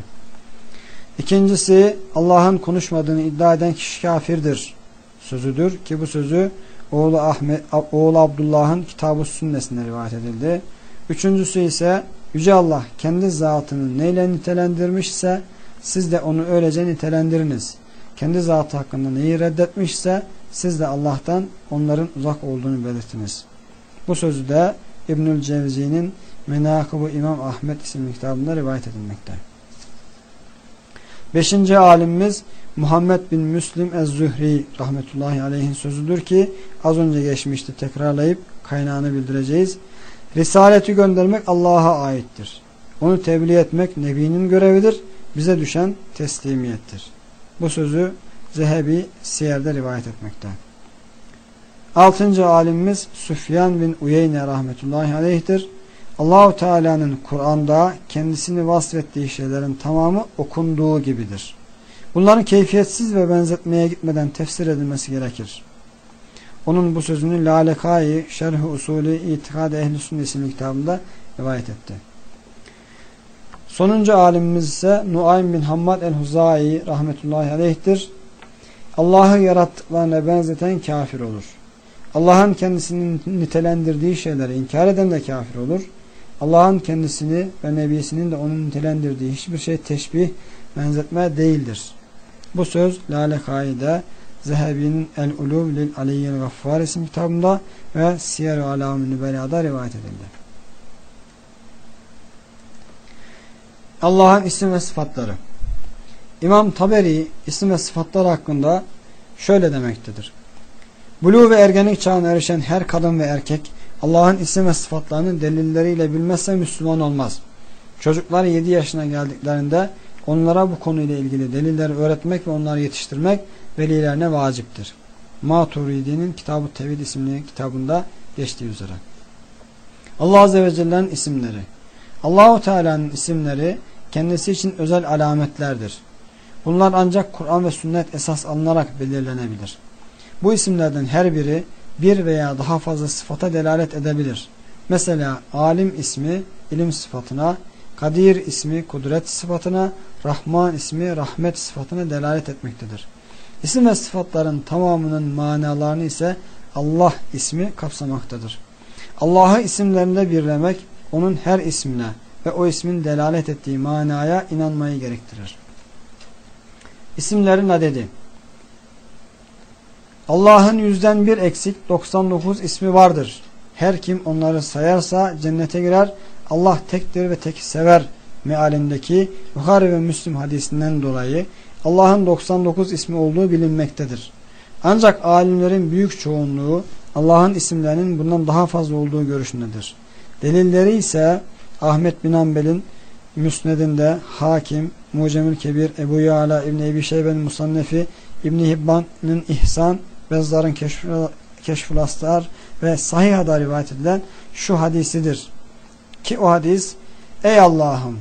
İkincisi Allah'ın konuşmadığını iddia eden kişi kafirdir sözüdür ki bu sözü oğlu Ahmet oğlu Abdullah'ın Kitab-ı Sünnesinde rivayet edildi. Üçüncüsü ise Yüce Allah kendi zatını neyle nitelendirmişse siz de onu öylece nitelendiriniz. Kendi zatı hakkında neyi reddetmişse siz de Allah'tan onların uzak olduğunu belirtiniz. Bu sözü de İbnül Cevzi'nin Menakıbu İmam Ahmet isimli kitabında rivayet edilmekte. Beşinci alimimiz Muhammed bin Müslim Ez-Zühri rahmetullahi aleyhin sözüdür ki az önce geçmişti tekrarlayıp kaynağını bildireceğiz. Risaleti göndermek Allah'a aittir. Onu tebliğ etmek Nebi'nin görevidir. Bize düşen teslimiyettir. Bu sözü Zehebi Siyer'de rivayet etmekte. Altıncı alimimiz Süfyan bin Uyeyne rahmetullahi aleyhtir. Allahu Teala'nın Kur'an'da kendisini vasfettiği şeylerin tamamı okunduğu gibidir. Bunların keyfiyetsiz ve benzetmeye gitmeden tefsir edilmesi gerekir. Onun bu sözünü Lalekai Şerh-i Usulü İtikad Ehl-i Sünnet isimli kitabında rivayet etti. Sonuncu alimimiz ise Nuaym bin Hammad el-Huzai rahmetullahi aleyhtir. Allah'ı yarattıklarına benzeten kafir olur. Allah'ın kendisini nitelendirdiği şeyleri inkar eden de kafir olur. Allah'ın kendisini ve Nebisinin de onun nitelendirdiği hiçbir şey teşbih, benzetme değildir. Bu söz Lale Kaide Zehebi'nin El-Uluv lil Aliyyil Gaffar isim kitabında ve Siyer-i Alam-ı Nübela'da rivayet edildi. Allah'ın isim ve sıfatları İmam Taberi isim ve sıfatlar hakkında şöyle demektedir. Bulu ve ergenlik çağına erişen her kadın ve erkek Allah'ın isim ve sıfatlarını delilleriyle bilmezse Müslüman olmaz. Çocuklar 7 yaşına geldiklerinde onlara bu konuyla ilgili delilleri öğretmek ve onları yetiştirmek velilerine vaciptir. Maturidi'nin Kitab-ı Tevhid isimli kitabında geçtiği üzere. Allah Azze ve Celle'nin isimleri Allahu Teala'nın isimleri kendisi için özel alametlerdir. Bunlar ancak Kur'an ve sünnet esas alınarak belirlenebilir. Bu isimlerden her biri bir veya daha fazla sıfata delalet edebilir. Mesela alim ismi ilim sıfatına, kadir ismi kudret sıfatına, rahman ismi rahmet sıfatına delalet etmektedir. İsim ve sıfatların tamamının manalarını ise Allah ismi kapsamaktadır. Allah'ı isimlerinde birlemek onun her ismine ve o ismin delalet ettiği manaya inanmayı gerektirir. İsimlerin adedi Allah'ın yüzden bir eksik 99 ismi vardır. Her kim onları sayarsa cennete girer. Allah tektir ve tek sever mealindeki Bukhari ve Müslim hadisinden dolayı Allah'ın 99 ismi olduğu bilinmektedir. Ancak alimlerin büyük çoğunluğu Allah'ın isimlerinin bundan daha fazla olduğu görüşündedir. Delilleri ise Ahmet bin Hanbel'in Müsned'inde Hakim, Mucemül Kebir, Ebu Yala, İbni Ebi Şeybe'nin Musannefi, İbni Hibban'ın İhsan, Bezzar'ın Keşfül Aslar ve Sahiha'da rivayet edilen şu hadisidir. Ki o hadis, Ey Allah'ım!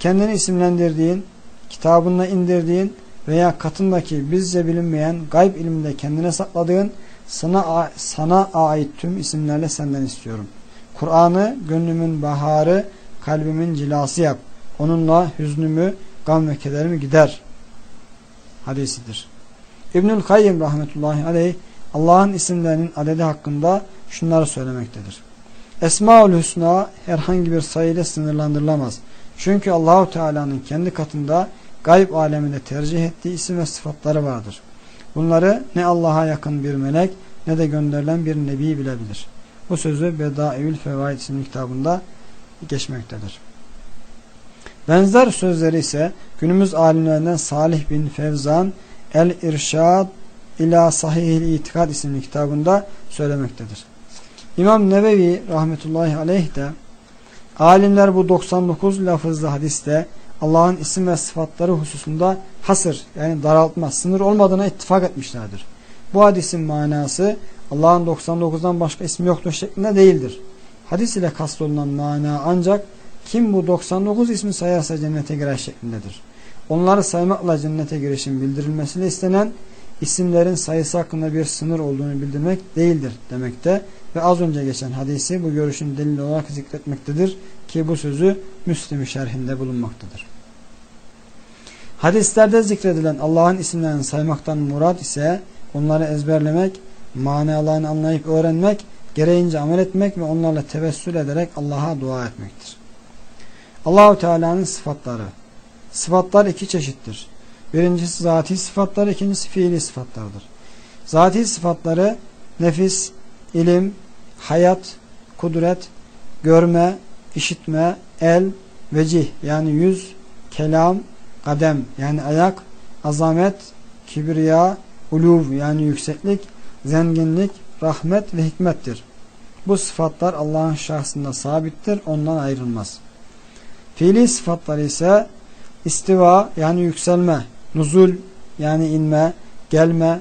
Kendini isimlendirdiğin, kitabında indirdiğin veya katındaki bizce bilinmeyen gayb ilimde kendine sakladığın sana, sana ait tüm isimlerle senden istiyorum. Kur'an'ı gönlümün baharı, kalbimin cilası yap. Onunla hüznümü, gam ve kederimi gider. Hadisidir. İbnül Kayyim rahmetullahi aleyh Allah'ın isimlerinin adedi hakkında şunları söylemektedir. Esmaül Hüsna herhangi bir sayıyla sınırlandırılamaz. Çünkü Allahu Teala'nın kendi katında gayb aleminde tercih ettiği isim ve sıfatları vardır. Bunları ne Allah'a yakın bir melek ne de gönderilen bir nebi bilebilir. Bu sözü Bedaiül Fevaid isimli kitabında geçmektedir. Benzer sözleri ise günümüz alimlerinden Salih bin Fevzan El-İrşad ila Sahih-i İtikad isimli kitabında söylemektedir. İmam Nevevi rahmetullahi aleyh de alimler bu 99 lafızlı hadiste Allah'ın isim ve sıfatları hususunda hasır yani daraltma, sınır olmadığına ittifak etmişlerdir. Bu hadisin manası Allah'ın 99'dan başka ismi yoktur şeklinde değildir. Hadis ile kastolunan mana ancak kim bu 99 ismi sayarsa cennete girer şeklindedir. Onları saymakla cennete girişin bildirilmesiyle istenen isimlerin sayısı hakkında bir sınır olduğunu bildirmek değildir demekte ve az önce geçen hadisi bu görüşün delil olarak zikretmektedir ki bu sözü Müslim şerhinde bulunmaktadır. Hadislerde zikredilen Allah'ın isimlerini saymaktan murad ise onları ezberlemek, manalarını anlayıp öğrenmek, gereğince amel etmek ve onlarla tevessül ederek Allah'a dua etmektir. Allahu Teala'nın sıfatları. Sıfatlar iki çeşittir. Birincisi zati sıfatlar, ikincisi fiili sıfatlardır. Zati sıfatları nefis, ilim, hayat, kudret, görme, işitme, el, vecih yani yüz, kelam, kadem yani ayak, azamet, kibriya, uluv yani yükseklik, zenginlik, rahmet ve hikmettir. Bu sıfatlar Allah'ın şahsında sabittir, ondan ayrılmaz. Fiili sıfatlar ise istiva yani yükselme, nuzul yani inme, gelme,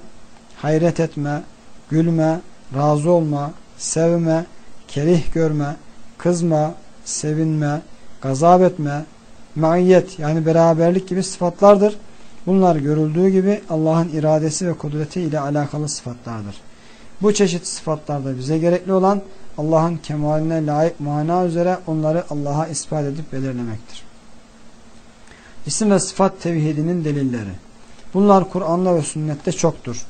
hayret etme, gülme, razı olma, sevme, kerih görme, kızma, sevinme, gazap etme, maiyet yani beraberlik gibi sıfatlardır. Bunlar görüldüğü gibi Allah'ın iradesi ve kudreti ile alakalı sıfatlardır. Bu çeşit sıfatlarda bize gerekli olan Allah'ın kemaline layık mana üzere onları Allah'a ispat edip belirlemektir. İsim ve sıfat tevhidinin delilleri. Bunlar Kur'an'da ve sünnette çoktur.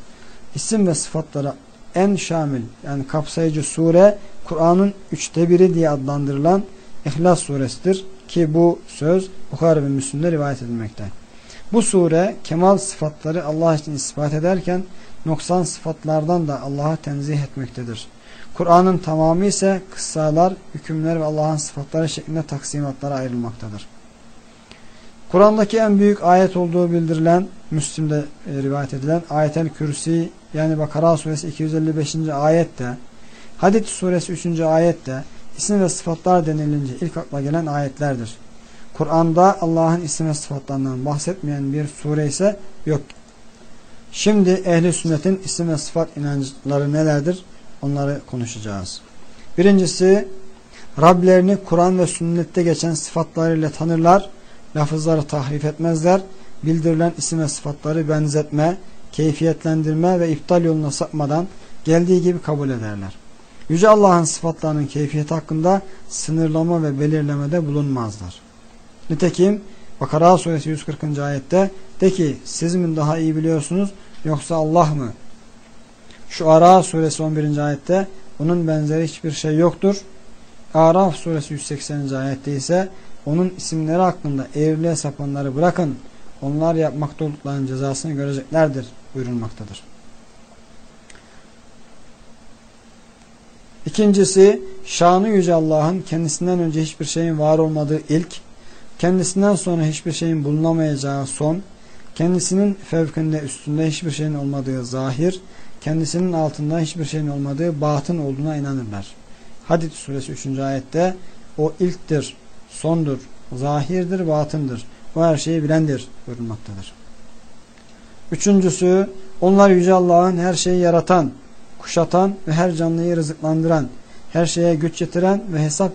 İsim ve sıfatlara en şamil yani kapsayıcı sure Kur'an'ın üçte biri diye adlandırılan İhlas suresidir ki bu söz Bukhara ve Müslim'de rivayet edilmekte. Bu sure kemal sıfatları Allah için ispat ederken noksan sıfatlardan da Allah'a tenzih etmektedir. Kur'an'ın tamamı ise kıssalar, hükümler ve Allah'ın sıfatları şeklinde taksimatlara ayrılmaktadır. Kur'an'daki en büyük ayet olduğu bildirilen, Müslim'de e, rivayet edilen ayetel kürsi yani Bakara suresi 255. ayette, Hadid suresi 3. ayette isim ve sıfatlar denilince ilk akla gelen ayetlerdir. Kur'an'da Allah'ın isim ve sıfatlarından bahsetmeyen bir sure ise yok. Şimdi ehli sünnetin isim ve sıfat inançları nelerdir? Onları konuşacağız. Birincisi Rablerini Kur'an ve sünnette geçen sıfatlarıyla tanırlar, lafızları tahrif etmezler, bildirilen isim ve sıfatları benzetme, keyfiyetlendirme ve iptal yoluna sapmadan geldiği gibi kabul ederler. Yüce Allah'ın sıfatlarının keyfiyeti hakkında sınırlama ve belirlemede bulunmazlar. Nitekim Bakara suresi 140. ayette de ki siz mi daha iyi biliyorsunuz yoksa Allah mı? Şu Ara suresi 11. ayette onun benzeri hiçbir şey yoktur. Araf suresi 180. ayette ise onun isimleri hakkında eğriliğe sapanları bırakın. Onlar yapmakta olduklarının cezasını göreceklerdir buyurulmaktadır. İkincisi şanı yüce Allah'ın kendisinden önce hiçbir şeyin var olmadığı ilk, kendisinden sonra hiçbir şeyin bulunamayacağı son, kendisinin fevkinde üstünde hiçbir şeyin olmadığı zahir, kendisinin altında hiçbir şeyin olmadığı batın olduğuna inanırlar. Hadid suresi 3. ayette o ilktir, sondur, zahirdir, batındır. O her şeyi bilendir buyurulmaktadır. Üçüncüsü onlar Yüce Allah'ın her şeyi yaratan, kuşatan ve her canlıyı rızıklandıran, her şeye güç getiren ve hesap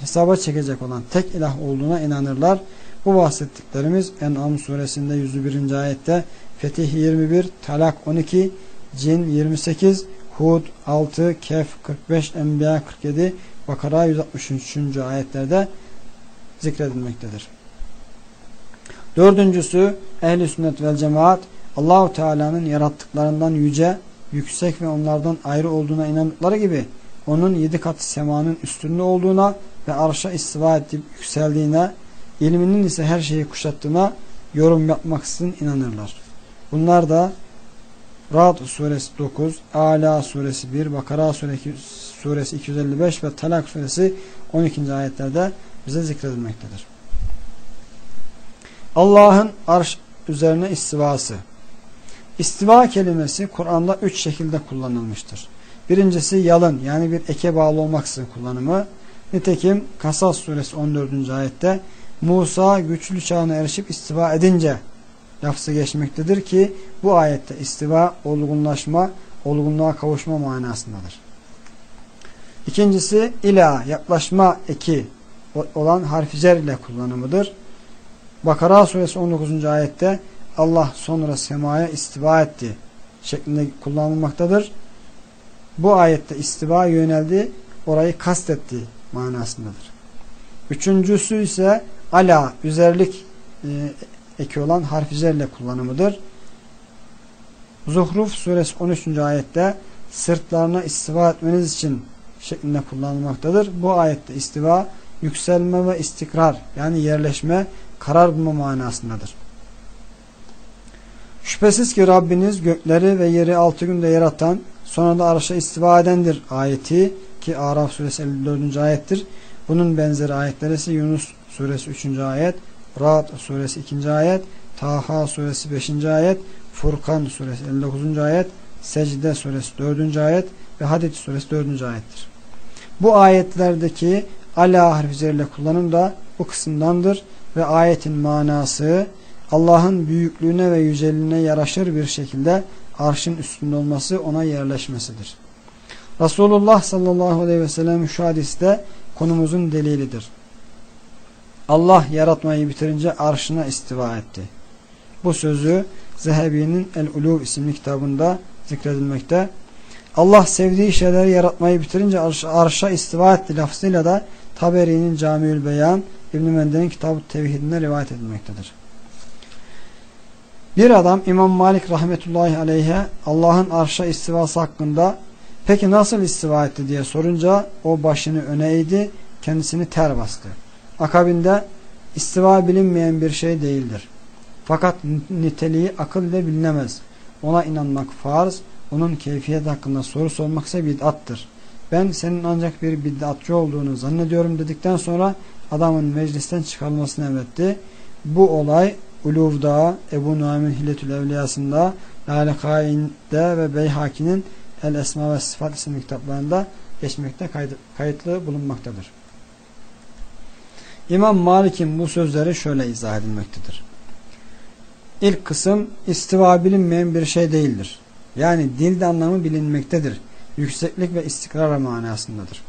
hesaba çekecek olan tek ilah olduğuna inanırlar. Bu bahsettiklerimiz En'am suresinde 101. ayette Fetih 21, Talak 12, Cin 28, Hud 6, Kehf 45, Enbiya 47, Bakara 163. ayetlerde zikredilmektedir. Dördüncüsü ehli sünnet vel cemaat Allahu Teala'nın yarattıklarından yüce, yüksek ve onlardan ayrı olduğuna inandıkları gibi onun yedi kat semanın üstünde olduğuna ve arşa istiva edip yükseldiğine, ilminin ise her şeyi kuşattığına yorum yapmaksızın inanırlar. Bunlar da Ra'd suresi 9, Ala suresi 1, Bakara suresi 255 ve Talak suresi 12. ayetlerde bize zikredilmektedir. Allah'ın arş üzerine istivası. İstiva kelimesi Kur'an'da üç şekilde kullanılmıştır. Birincisi yalın yani bir eke bağlı olmaksızın kullanımı. Nitekim Kasas suresi 14. ayette Musa güçlü çağına erişip istiva edince lafzı geçmektedir ki bu ayette istiva olgunlaşma, olgunluğa kavuşma manasındadır. İkincisi ila yaklaşma eki olan harf cer ile kullanımıdır. Bakara suresi 19. ayette Allah sonra semaya istiva etti şeklinde kullanılmaktadır. Bu ayette istiva yöneldi, orayı kastetti manasındadır. Üçüncüsü ise ala, üzerlik e, eki olan harf üzerle kullanımıdır. Zuhruf suresi 13. ayette sırtlarına istiva etmeniz için şeklinde kullanılmaktadır. Bu ayette istiva yükselme ve istikrar yani yerleşme, karar bulma manasındadır. Şüphesiz ki Rabbiniz gökleri ve yeri altı günde yaratan, sonra da arşa istiva edendir ayeti ki Araf suresi 54. ayettir. Bunun benzeri ayetleri ise Yunus suresi 3. ayet, Ra'd suresi 2. ayet, Taha suresi 5. ayet, Furkan suresi 59. ayet, Secde suresi 4. ayet ve Hadid suresi 4. ayettir. Bu ayetlerdeki ala harfi üzeriyle kullanım da bu kısımdandır ve ayetin manası Allah'ın büyüklüğüne ve yüceliğine yaraşır bir şekilde arşın üstünde olması ona yerleşmesidir. Resulullah sallallahu aleyhi ve sellem şu hadiste konumuzun delilidir. Allah yaratmayı bitirince arşına istiva etti. Bu sözü Zehebi'nin El-Uluv isimli kitabında zikredilmekte. Allah sevdiği şeyleri yaratmayı bitirince arş arşa istiva etti lafzıyla da Taberi'nin Camiül Beyan İbn-i Mende'nin Kitab-ı Tevhidinde rivayet edilmektedir. Bir adam İmam Malik rahmetullahi aleyhe Allah'ın arşa istivası hakkında peki nasıl istiva etti diye sorunca o başını öne eğdi kendisini ter bastı. Akabinde istiva bilinmeyen bir şey değildir. Fakat niteliği akıl ile bilinemez. Ona inanmak farz, onun keyfiyet hakkında soru sormak ise bid'attır. Ben senin ancak bir bid'atçı olduğunu zannediyorum dedikten sonra adamın meclisten çıkarılmasını emretti. Bu olay Uluv'da, Ebu Nuaym'in Hilletül Evliyası'nda, Lale Kain'de ve Beyhaki'nin El Esma ve Sıfat isimli kitaplarında geçmekte kayıtlı bulunmaktadır. İmam Malik'in bu sözleri şöyle izah edilmektedir. İlk kısım istiva bilinmeyen bir şey değildir. Yani dilde anlamı bilinmektedir. Yükseklik ve istikrar manasındadır.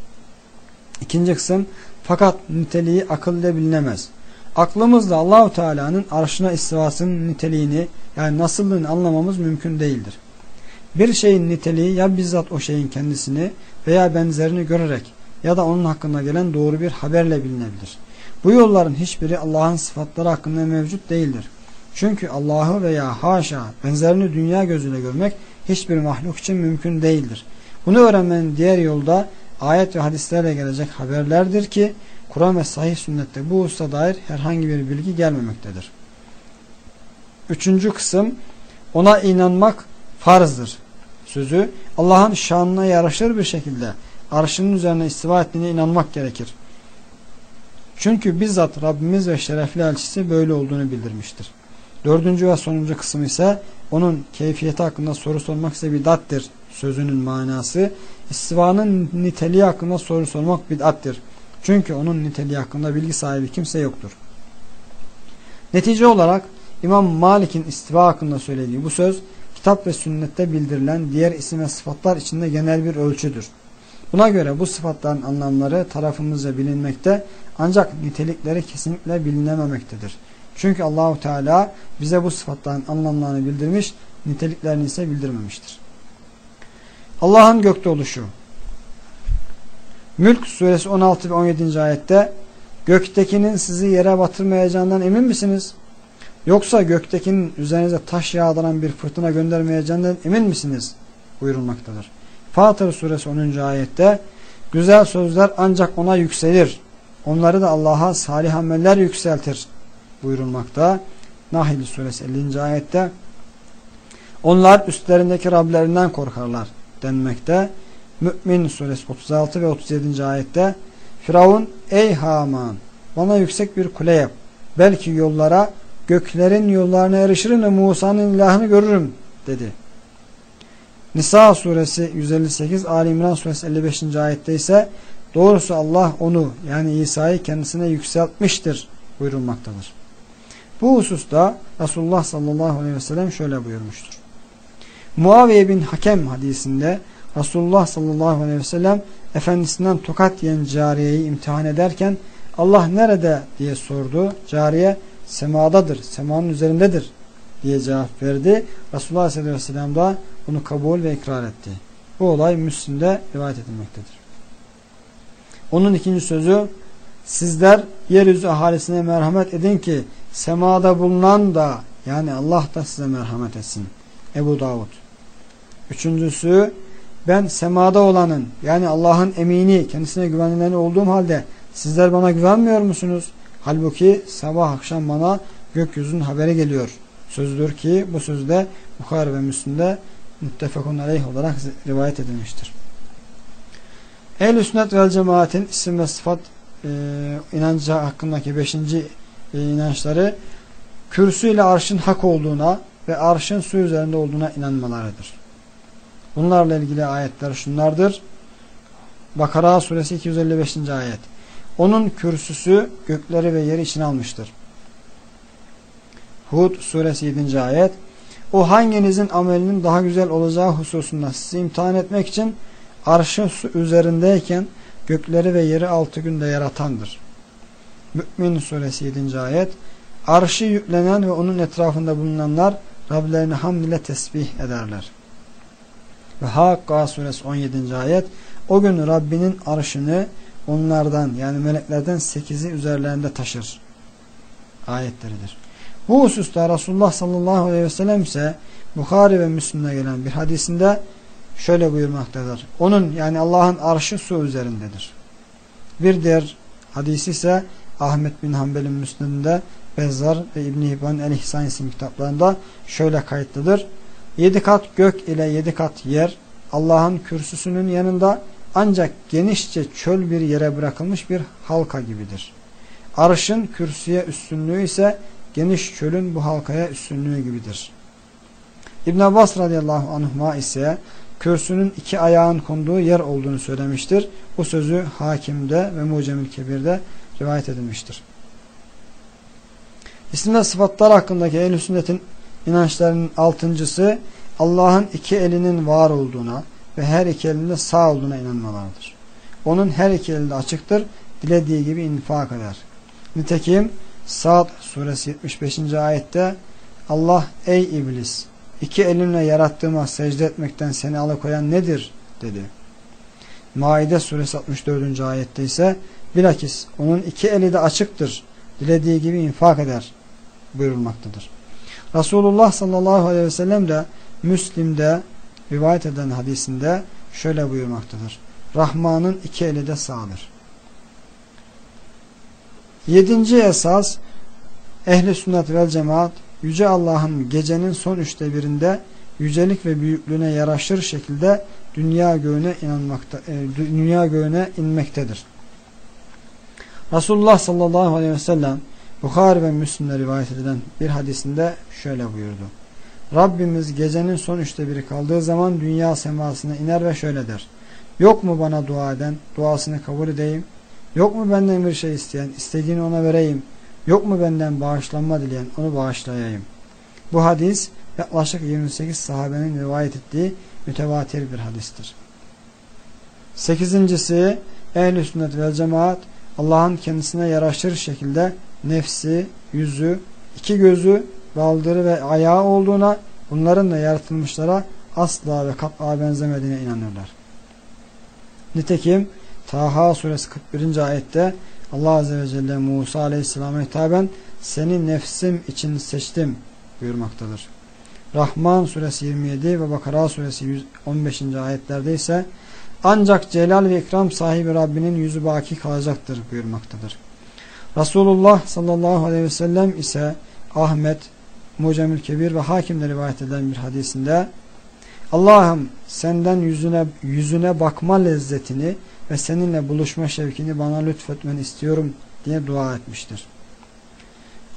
İkinci kısım fakat niteliği akıl ile bilinemez. Aklımızla Allahu Teala'nın arşına istivasının niteliğini yani nasıllığını anlamamız mümkün değildir. Bir şeyin niteliği ya bizzat o şeyin kendisini veya benzerini görerek ya da onun hakkında gelen doğru bir haberle bilinebilir. Bu yolların hiçbiri Allah'ın sıfatları hakkında mevcut değildir. Çünkü Allah'ı veya haşa benzerini dünya gözüyle görmek hiçbir mahluk için mümkün değildir. Bunu öğrenmenin diğer yolda ayet ve hadislerle gelecek haberlerdir ki Kur'an ve sahih sünnette bu hususa dair herhangi bir bilgi gelmemektedir. Üçüncü kısım ona inanmak farzdır. Sözü Allah'ın şanına yaraşır bir şekilde arşının üzerine istiva ettiğine inanmak gerekir. Çünkü bizzat Rabbimiz ve şerefli elçisi böyle olduğunu bildirmiştir. Dördüncü ve sonuncu kısım ise onun keyfiyeti hakkında soru sormak ise bidattir sözünün manası. İstivanın niteliği hakkında soru sormak bid'attir. Çünkü onun niteliği hakkında bilgi sahibi kimse yoktur. Netice olarak İmam Malik'in istiva hakkında söylediği bu söz kitap ve sünnette bildirilen diğer isim ve sıfatlar içinde genel bir ölçüdür. Buna göre bu sıfatların anlamları tarafımızca bilinmekte ancak nitelikleri kesinlikle bilinememektedir. Çünkü Allahu Teala bize bu sıfatların anlamlarını bildirmiş, niteliklerini ise bildirmemiştir. Allah'ın gökte oluşu Mülk suresi 16 ve 17. ayette göktekinin sizi yere batırmayacağından emin misiniz? Yoksa göktekinin üzerinize taş yağdıran bir fırtına göndermeyeceğinden emin misiniz? buyurulmaktadır. Fatır suresi 10. ayette güzel sözler ancak ona yükselir. Onları da Allah'a salih ameller yükseltir buyurulmakta. Nahil suresi 50. ayette onlar üstlerindeki Rablerinden korkarlar denmekte. Mü'min suresi 36 ve 37. ayette Firavun ey Haman bana yüksek bir kule yap. Belki yollara göklerin yollarına erişirim ve Musa'nın ilahını görürüm dedi. Nisa suresi 158 Ali İmran suresi 55. ayette ise doğrusu Allah onu yani İsa'yı kendisine yükseltmiştir buyurulmaktadır. Bu hususta Resulullah sallallahu aleyhi ve sellem şöyle buyurmuştur. Muaviye bin Hakem hadisinde Resulullah sallallahu aleyhi ve sellem efendisinden tokat yiyen cariyeyi imtihan ederken Allah nerede diye sordu. Cariye semadadır, semanın üzerindedir diye cevap verdi. Resulullah sallallahu aleyhi ve sellem da bunu kabul ve ikrar etti. Bu olay Müslim'de rivayet edilmektedir. Onun ikinci sözü sizler yeryüzü ahalisine merhamet edin ki semada bulunan da yani Allah da size merhamet etsin. Ebu Davud. Üçüncüsü ben semada olanın yani Allah'ın emini kendisine güvenilen olduğum halde sizler bana güvenmiyor musunuz? Halbuki sabah akşam bana gökyüzünün haberi geliyor. Sözdür ki bu sözde Bukhari ve Müslim'de muttefakun aleyh olarak rivayet edilmiştir. Ehl-i sünnet vel cemaatin isim ve sıfat e, inancı hakkındaki beşinci e, inançları kürsü ile arşın hak olduğuna ve arşın su üzerinde olduğuna inanmalarıdır. Bunlarla ilgili ayetler şunlardır. Bakara suresi 255. ayet. Onun kürsüsü gökleri ve yeri içine almıştır. Hud suresi 7. ayet. O hanginizin amelinin daha güzel olacağı hususunda sizi imtihan etmek için arşı su üzerindeyken gökleri ve yeri altı günde yaratandır. Mü'min suresi 7. ayet. Arşı yüklenen ve onun etrafında bulunanlar Rablerini hamd ile tesbih ederler. Ve Hakka suresi 17. ayet o gün Rabbinin arşını onlardan yani meleklerden sekizi üzerlerinde taşır. Ayetleridir. Bu hususta Resulullah sallallahu aleyhi ve sellem ise Bukhari ve Müslim'de gelen bir hadisinde şöyle buyurmaktadır. Onun yani Allah'ın arşı su üzerindedir. Bir diğer hadisi ise Ahmet bin Hanbel'in Müslim'de Bezzar ve İbn Hibban El İhsan isim kitaplarında şöyle kayıtlıdır. Yedi kat gök ile yedi kat yer Allah'ın kürsüsünün yanında ancak genişçe çöl bir yere bırakılmış bir halka gibidir. Arşın kürsüye üstünlüğü ise geniş çölün bu halkaya üstünlüğü gibidir. İbn Abbas radıyallahu anhuma ise kürsünün iki ayağın konduğu yer olduğunu söylemiştir. Bu sözü Hakim'de ve Mucemül Kebir'de rivayet edilmiştir. İsim ve sıfatlar hakkındaki ehl sünnetin inançlarının altıncısı Allah'ın iki elinin var olduğuna ve her iki elinde sağ olduğuna inanmalardır. Onun her iki eli de açıktır. Dilediği gibi infak eder. Nitekim Sad suresi 75. ayette Allah ey iblis iki elimle yarattığıma secde etmekten seni alıkoyan nedir? dedi. Maide suresi 64. ayette ise bilakis onun iki eli de açıktır. Dilediği gibi infak eder buyurulmaktadır. Resulullah sallallahu aleyhi ve sellem de Müslim'de rivayet eden hadisinde şöyle buyurmaktadır. Rahman'ın iki eli de sağdır. Yedinci esas ehli sünnet vel cemaat Yüce Allah'ın gecenin son üçte birinde yücelik ve büyüklüğüne yaraşır şekilde dünya göğüne inanmakta, e, dünya göğüne inmektedir. Resulullah sallallahu aleyhi ve sellem Bukhari ve Müslim'de rivayet edilen bir hadisinde şöyle buyurdu. Rabbimiz gecenin son üçte biri kaldığı zaman dünya semasına iner ve şöyle der. Yok mu bana dua eden, duasını kabul edeyim? Yok mu benden bir şey isteyen, istediğini ona vereyim? Yok mu benden bağışlanma dileyen, onu bağışlayayım? Bu hadis yaklaşık 28 sahabenin rivayet ettiği mütevatir bir hadistir. Sekizincisi, ehl-i sünnet vel cemaat Allah'ın kendisine yaraşır şekilde nefsi, yüzü, iki gözü, baldırı ve ayağı olduğuna, bunların da yaratılmışlara asla ve kat'a benzemediğine inanırlar. Nitekim Taha suresi 41. ayette Allah Azze ve Celle Musa Aleyhisselam'a hitaben seni nefsim için seçtim buyurmaktadır. Rahman suresi 27 ve Bakara suresi 115. ayetlerde ise ancak celal ve ikram sahibi Rabbinin yüzü baki kalacaktır buyurmaktadır. Resulullah sallallahu aleyhi ve sellem ise Ahmet, Mucemül Kebir ve Hakim'de rivayet eden bir hadisinde Allah'ım senden yüzüne, yüzüne bakma lezzetini ve seninle buluşma şevkini bana lütfetmeni istiyorum diye dua etmiştir.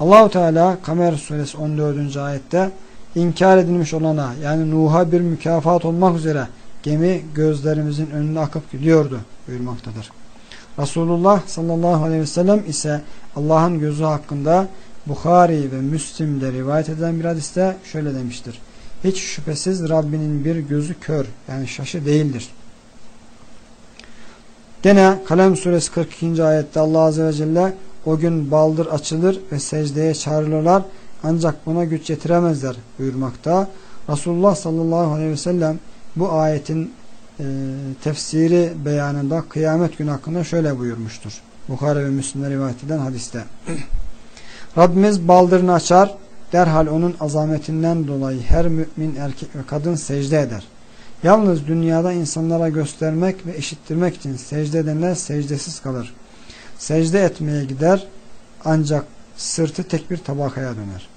Allahu Teala Kamer suresi 14. ayette inkar edilmiş olana yani Nuh'a bir mükafat olmak üzere gemi gözlerimizin önünde akıp gidiyordu buyurmaktadır. Resulullah sallallahu aleyhi ve sellem ise Allah'ın gözü hakkında Bukhari ve Müslim'de rivayet edilen bir hadiste şöyle demiştir. Hiç şüphesiz Rabbinin bir gözü kör yani şaşı değildir. Gene Kalem suresi 42. ayette Allah azze ve celle o gün baldır açılır ve secdeye çağrılırlar ancak buna güç yetiremezler buyurmakta. Resulullah sallallahu aleyhi ve sellem bu ayetin e, tefsiri beyanında kıyamet günü hakkında şöyle buyurmuştur. Bukhara ve Müslim'de rivayet eden hadiste. [clears throat] Rabbimiz baldırını açar, derhal onun azametinden dolayı her mümin erkek ve kadın secde eder. Yalnız dünyada insanlara göstermek ve işittirmek için secde edenler secdesiz kalır. Secde etmeye gider ancak sırtı tek bir tabakaya döner.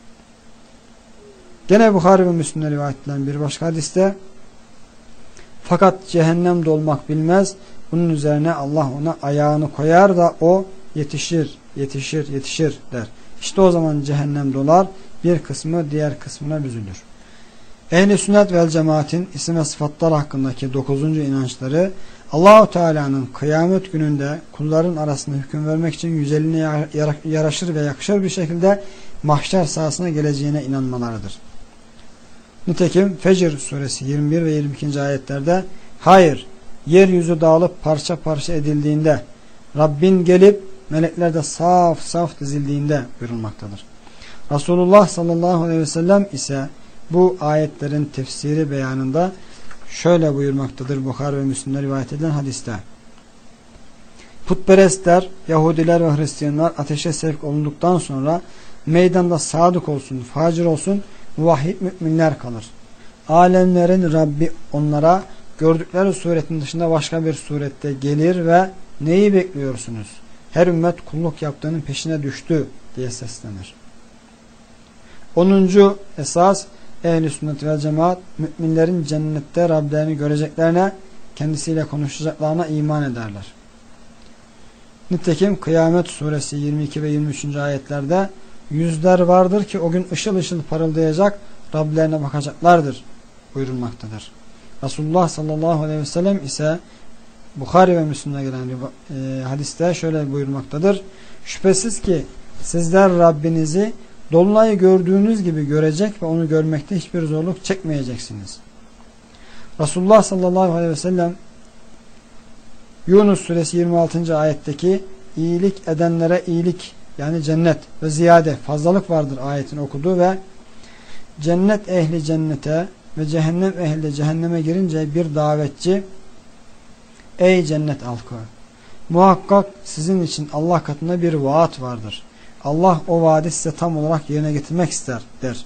Gene Bukhari ve Müslim'de rivayet edilen bir başka hadiste fakat cehennem dolmak bilmez. Bunun üzerine Allah ona ayağını koyar da o yetişir, yetişir, yetişir der. İşte o zaman cehennem dolar, bir kısmı diğer kısmına büzülür. Ehli sünnet vel cemaatin isim ve sıfatlar hakkındaki dokuzuncu inançları Allahu Teala'nın kıyamet gününde kulların arasında hüküm vermek için yüceline yaraşır ve yakışır bir şekilde mahşer sahasına geleceğine inanmalarıdır. Nitekim Fecr suresi 21 ve 22. ayetlerde hayır yeryüzü dağılıp parça parça edildiğinde Rabbin gelip melekler de saf saf dizildiğinde buyurulmaktadır. Resulullah sallallahu aleyhi ve sellem ise bu ayetlerin tefsiri beyanında şöyle buyurmaktadır Bukhar ve Müslim'de rivayet edilen hadiste. Putperestler, Yahudiler ve Hristiyanlar ateşe sevk olunduktan sonra meydanda sadık olsun, facir olsun, muvahhid müminler kalır. Alemlerin Rabbi onlara gördükleri suretin dışında başka bir surette gelir ve neyi bekliyorsunuz? Her ümmet kulluk yaptığının peşine düştü diye seslenir. 10. esas ehl-i sünnet vel cemaat müminlerin cennette Rablerini göreceklerine kendisiyle konuşacaklarına iman ederler. Nitekim Kıyamet suresi 22 ve 23. ayetlerde yüzler vardır ki o gün ışıl ışıl parıldayacak Rablerine bakacaklardır buyurulmaktadır. Resulullah sallallahu aleyhi ve sellem ise Bukhari ve Müslim'de gelen e, hadiste şöyle buyurmaktadır. Şüphesiz ki sizler Rabbinizi Dolunay'ı gördüğünüz gibi görecek ve onu görmekte hiçbir zorluk çekmeyeceksiniz. Resulullah sallallahu aleyhi ve sellem Yunus suresi 26. ayetteki iyilik edenlere iyilik yani cennet ve ziyade fazlalık vardır ayetini okudu ve cennet ehli cennete ve cehennem ehli cehenneme girince bir davetçi ey cennet halkı muhakkak sizin için Allah katında bir vaat vardır. Allah o vaadi size tam olarak yerine getirmek ister der.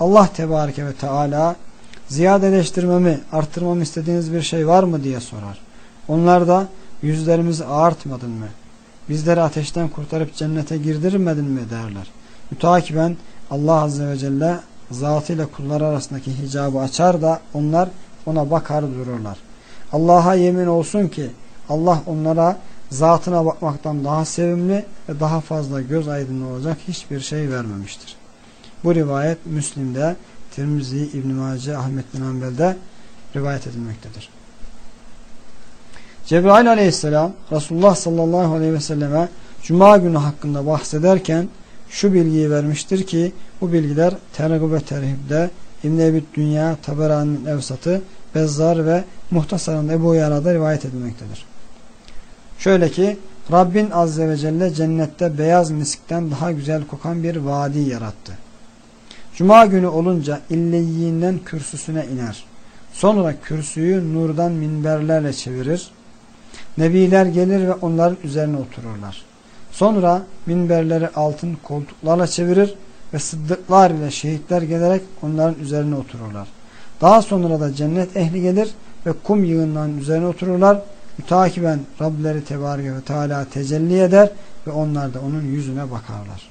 Allah Tebareke ve Teala ziyadeleştirmemi, arttırmamı istediğiniz bir şey var mı diye sorar. Onlar da yüzlerimizi ağartmadın mı? Bizleri ateşten kurtarıp cennete girdirmedin mi derler. Mütakiben Allah Azze ve Celle zatıyla kullar arasındaki hicabı açar da onlar ona bakar dururlar. Allah'a yemin olsun ki Allah onlara zatına bakmaktan daha sevimli ve daha fazla göz aydınlığı olacak hiçbir şey vermemiştir. Bu rivayet Müslim'de, Tirmizi, İbn-i Mace, Ahmet bin Hanbel'de rivayet edilmektedir. Cebrail aleyhisselam Resulullah sallallahu aleyhi ve selleme Cuma günü hakkında bahsederken şu bilgiyi vermiştir ki bu bilgiler Tergib ve Terhib'de İbn-i Ebi Dünya, Taberani'nin Evsatı, Bezzar ve Muhtasar'ın Ebu Yara'da rivayet edilmektedir. Şöyle ki Rabbin Azze ve Celle cennette beyaz miskten daha güzel kokan bir vadi yarattı. Cuma günü olunca illeyyinden kürsüsüne iner. Sonra kürsüyü nurdan minberlerle çevirir. Nebiler gelir ve onların üzerine otururlar. Sonra minberleri altın koltuklarla çevirir ve sıddıklar ile şehitler gelerek onların üzerine otururlar. Daha sonra da cennet ehli gelir ve kum yığınlarının üzerine otururlar mütakiben Rableri Tebareke ve Teala tecelli eder ve onlar da onun yüzüne bakarlar.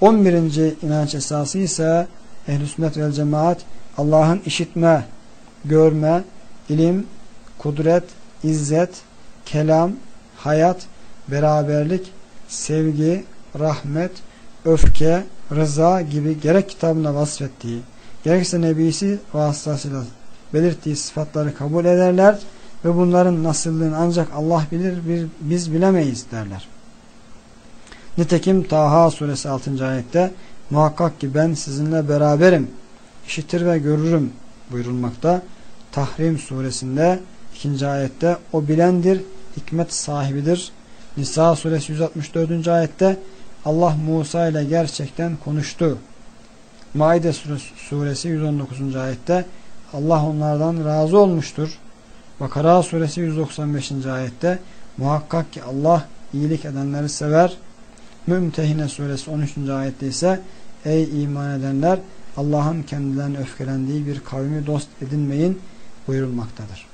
11. inanç esası ise ehl sünnet vel cemaat Allah'ın işitme, görme, ilim, kudret, izzet, kelam, hayat, beraberlik, sevgi, rahmet, öfke, rıza gibi gerek kitabında vasfettiği, gerekse nebisi vasıtasıyla belirttiği sıfatları kabul ederler ve bunların nasıllığını ancak Allah bilir biz bilemeyiz derler. Nitekim Taha suresi 6. ayette muhakkak ki ben sizinle beraberim işitir ve görürüm buyurulmakta. Tahrim suresinde 2. ayette o bilendir hikmet sahibidir. Nisa suresi 164. ayette Allah Musa ile gerçekten konuştu. Maide suresi 119. ayette Allah onlardan razı olmuştur. Bakara suresi 195. ayette muhakkak ki Allah iyilik edenleri sever. Mümtehine suresi 13. ayette ise ey iman edenler Allah'ın kendilerine öfkelendiği bir kavmi dost edinmeyin buyurulmaktadır.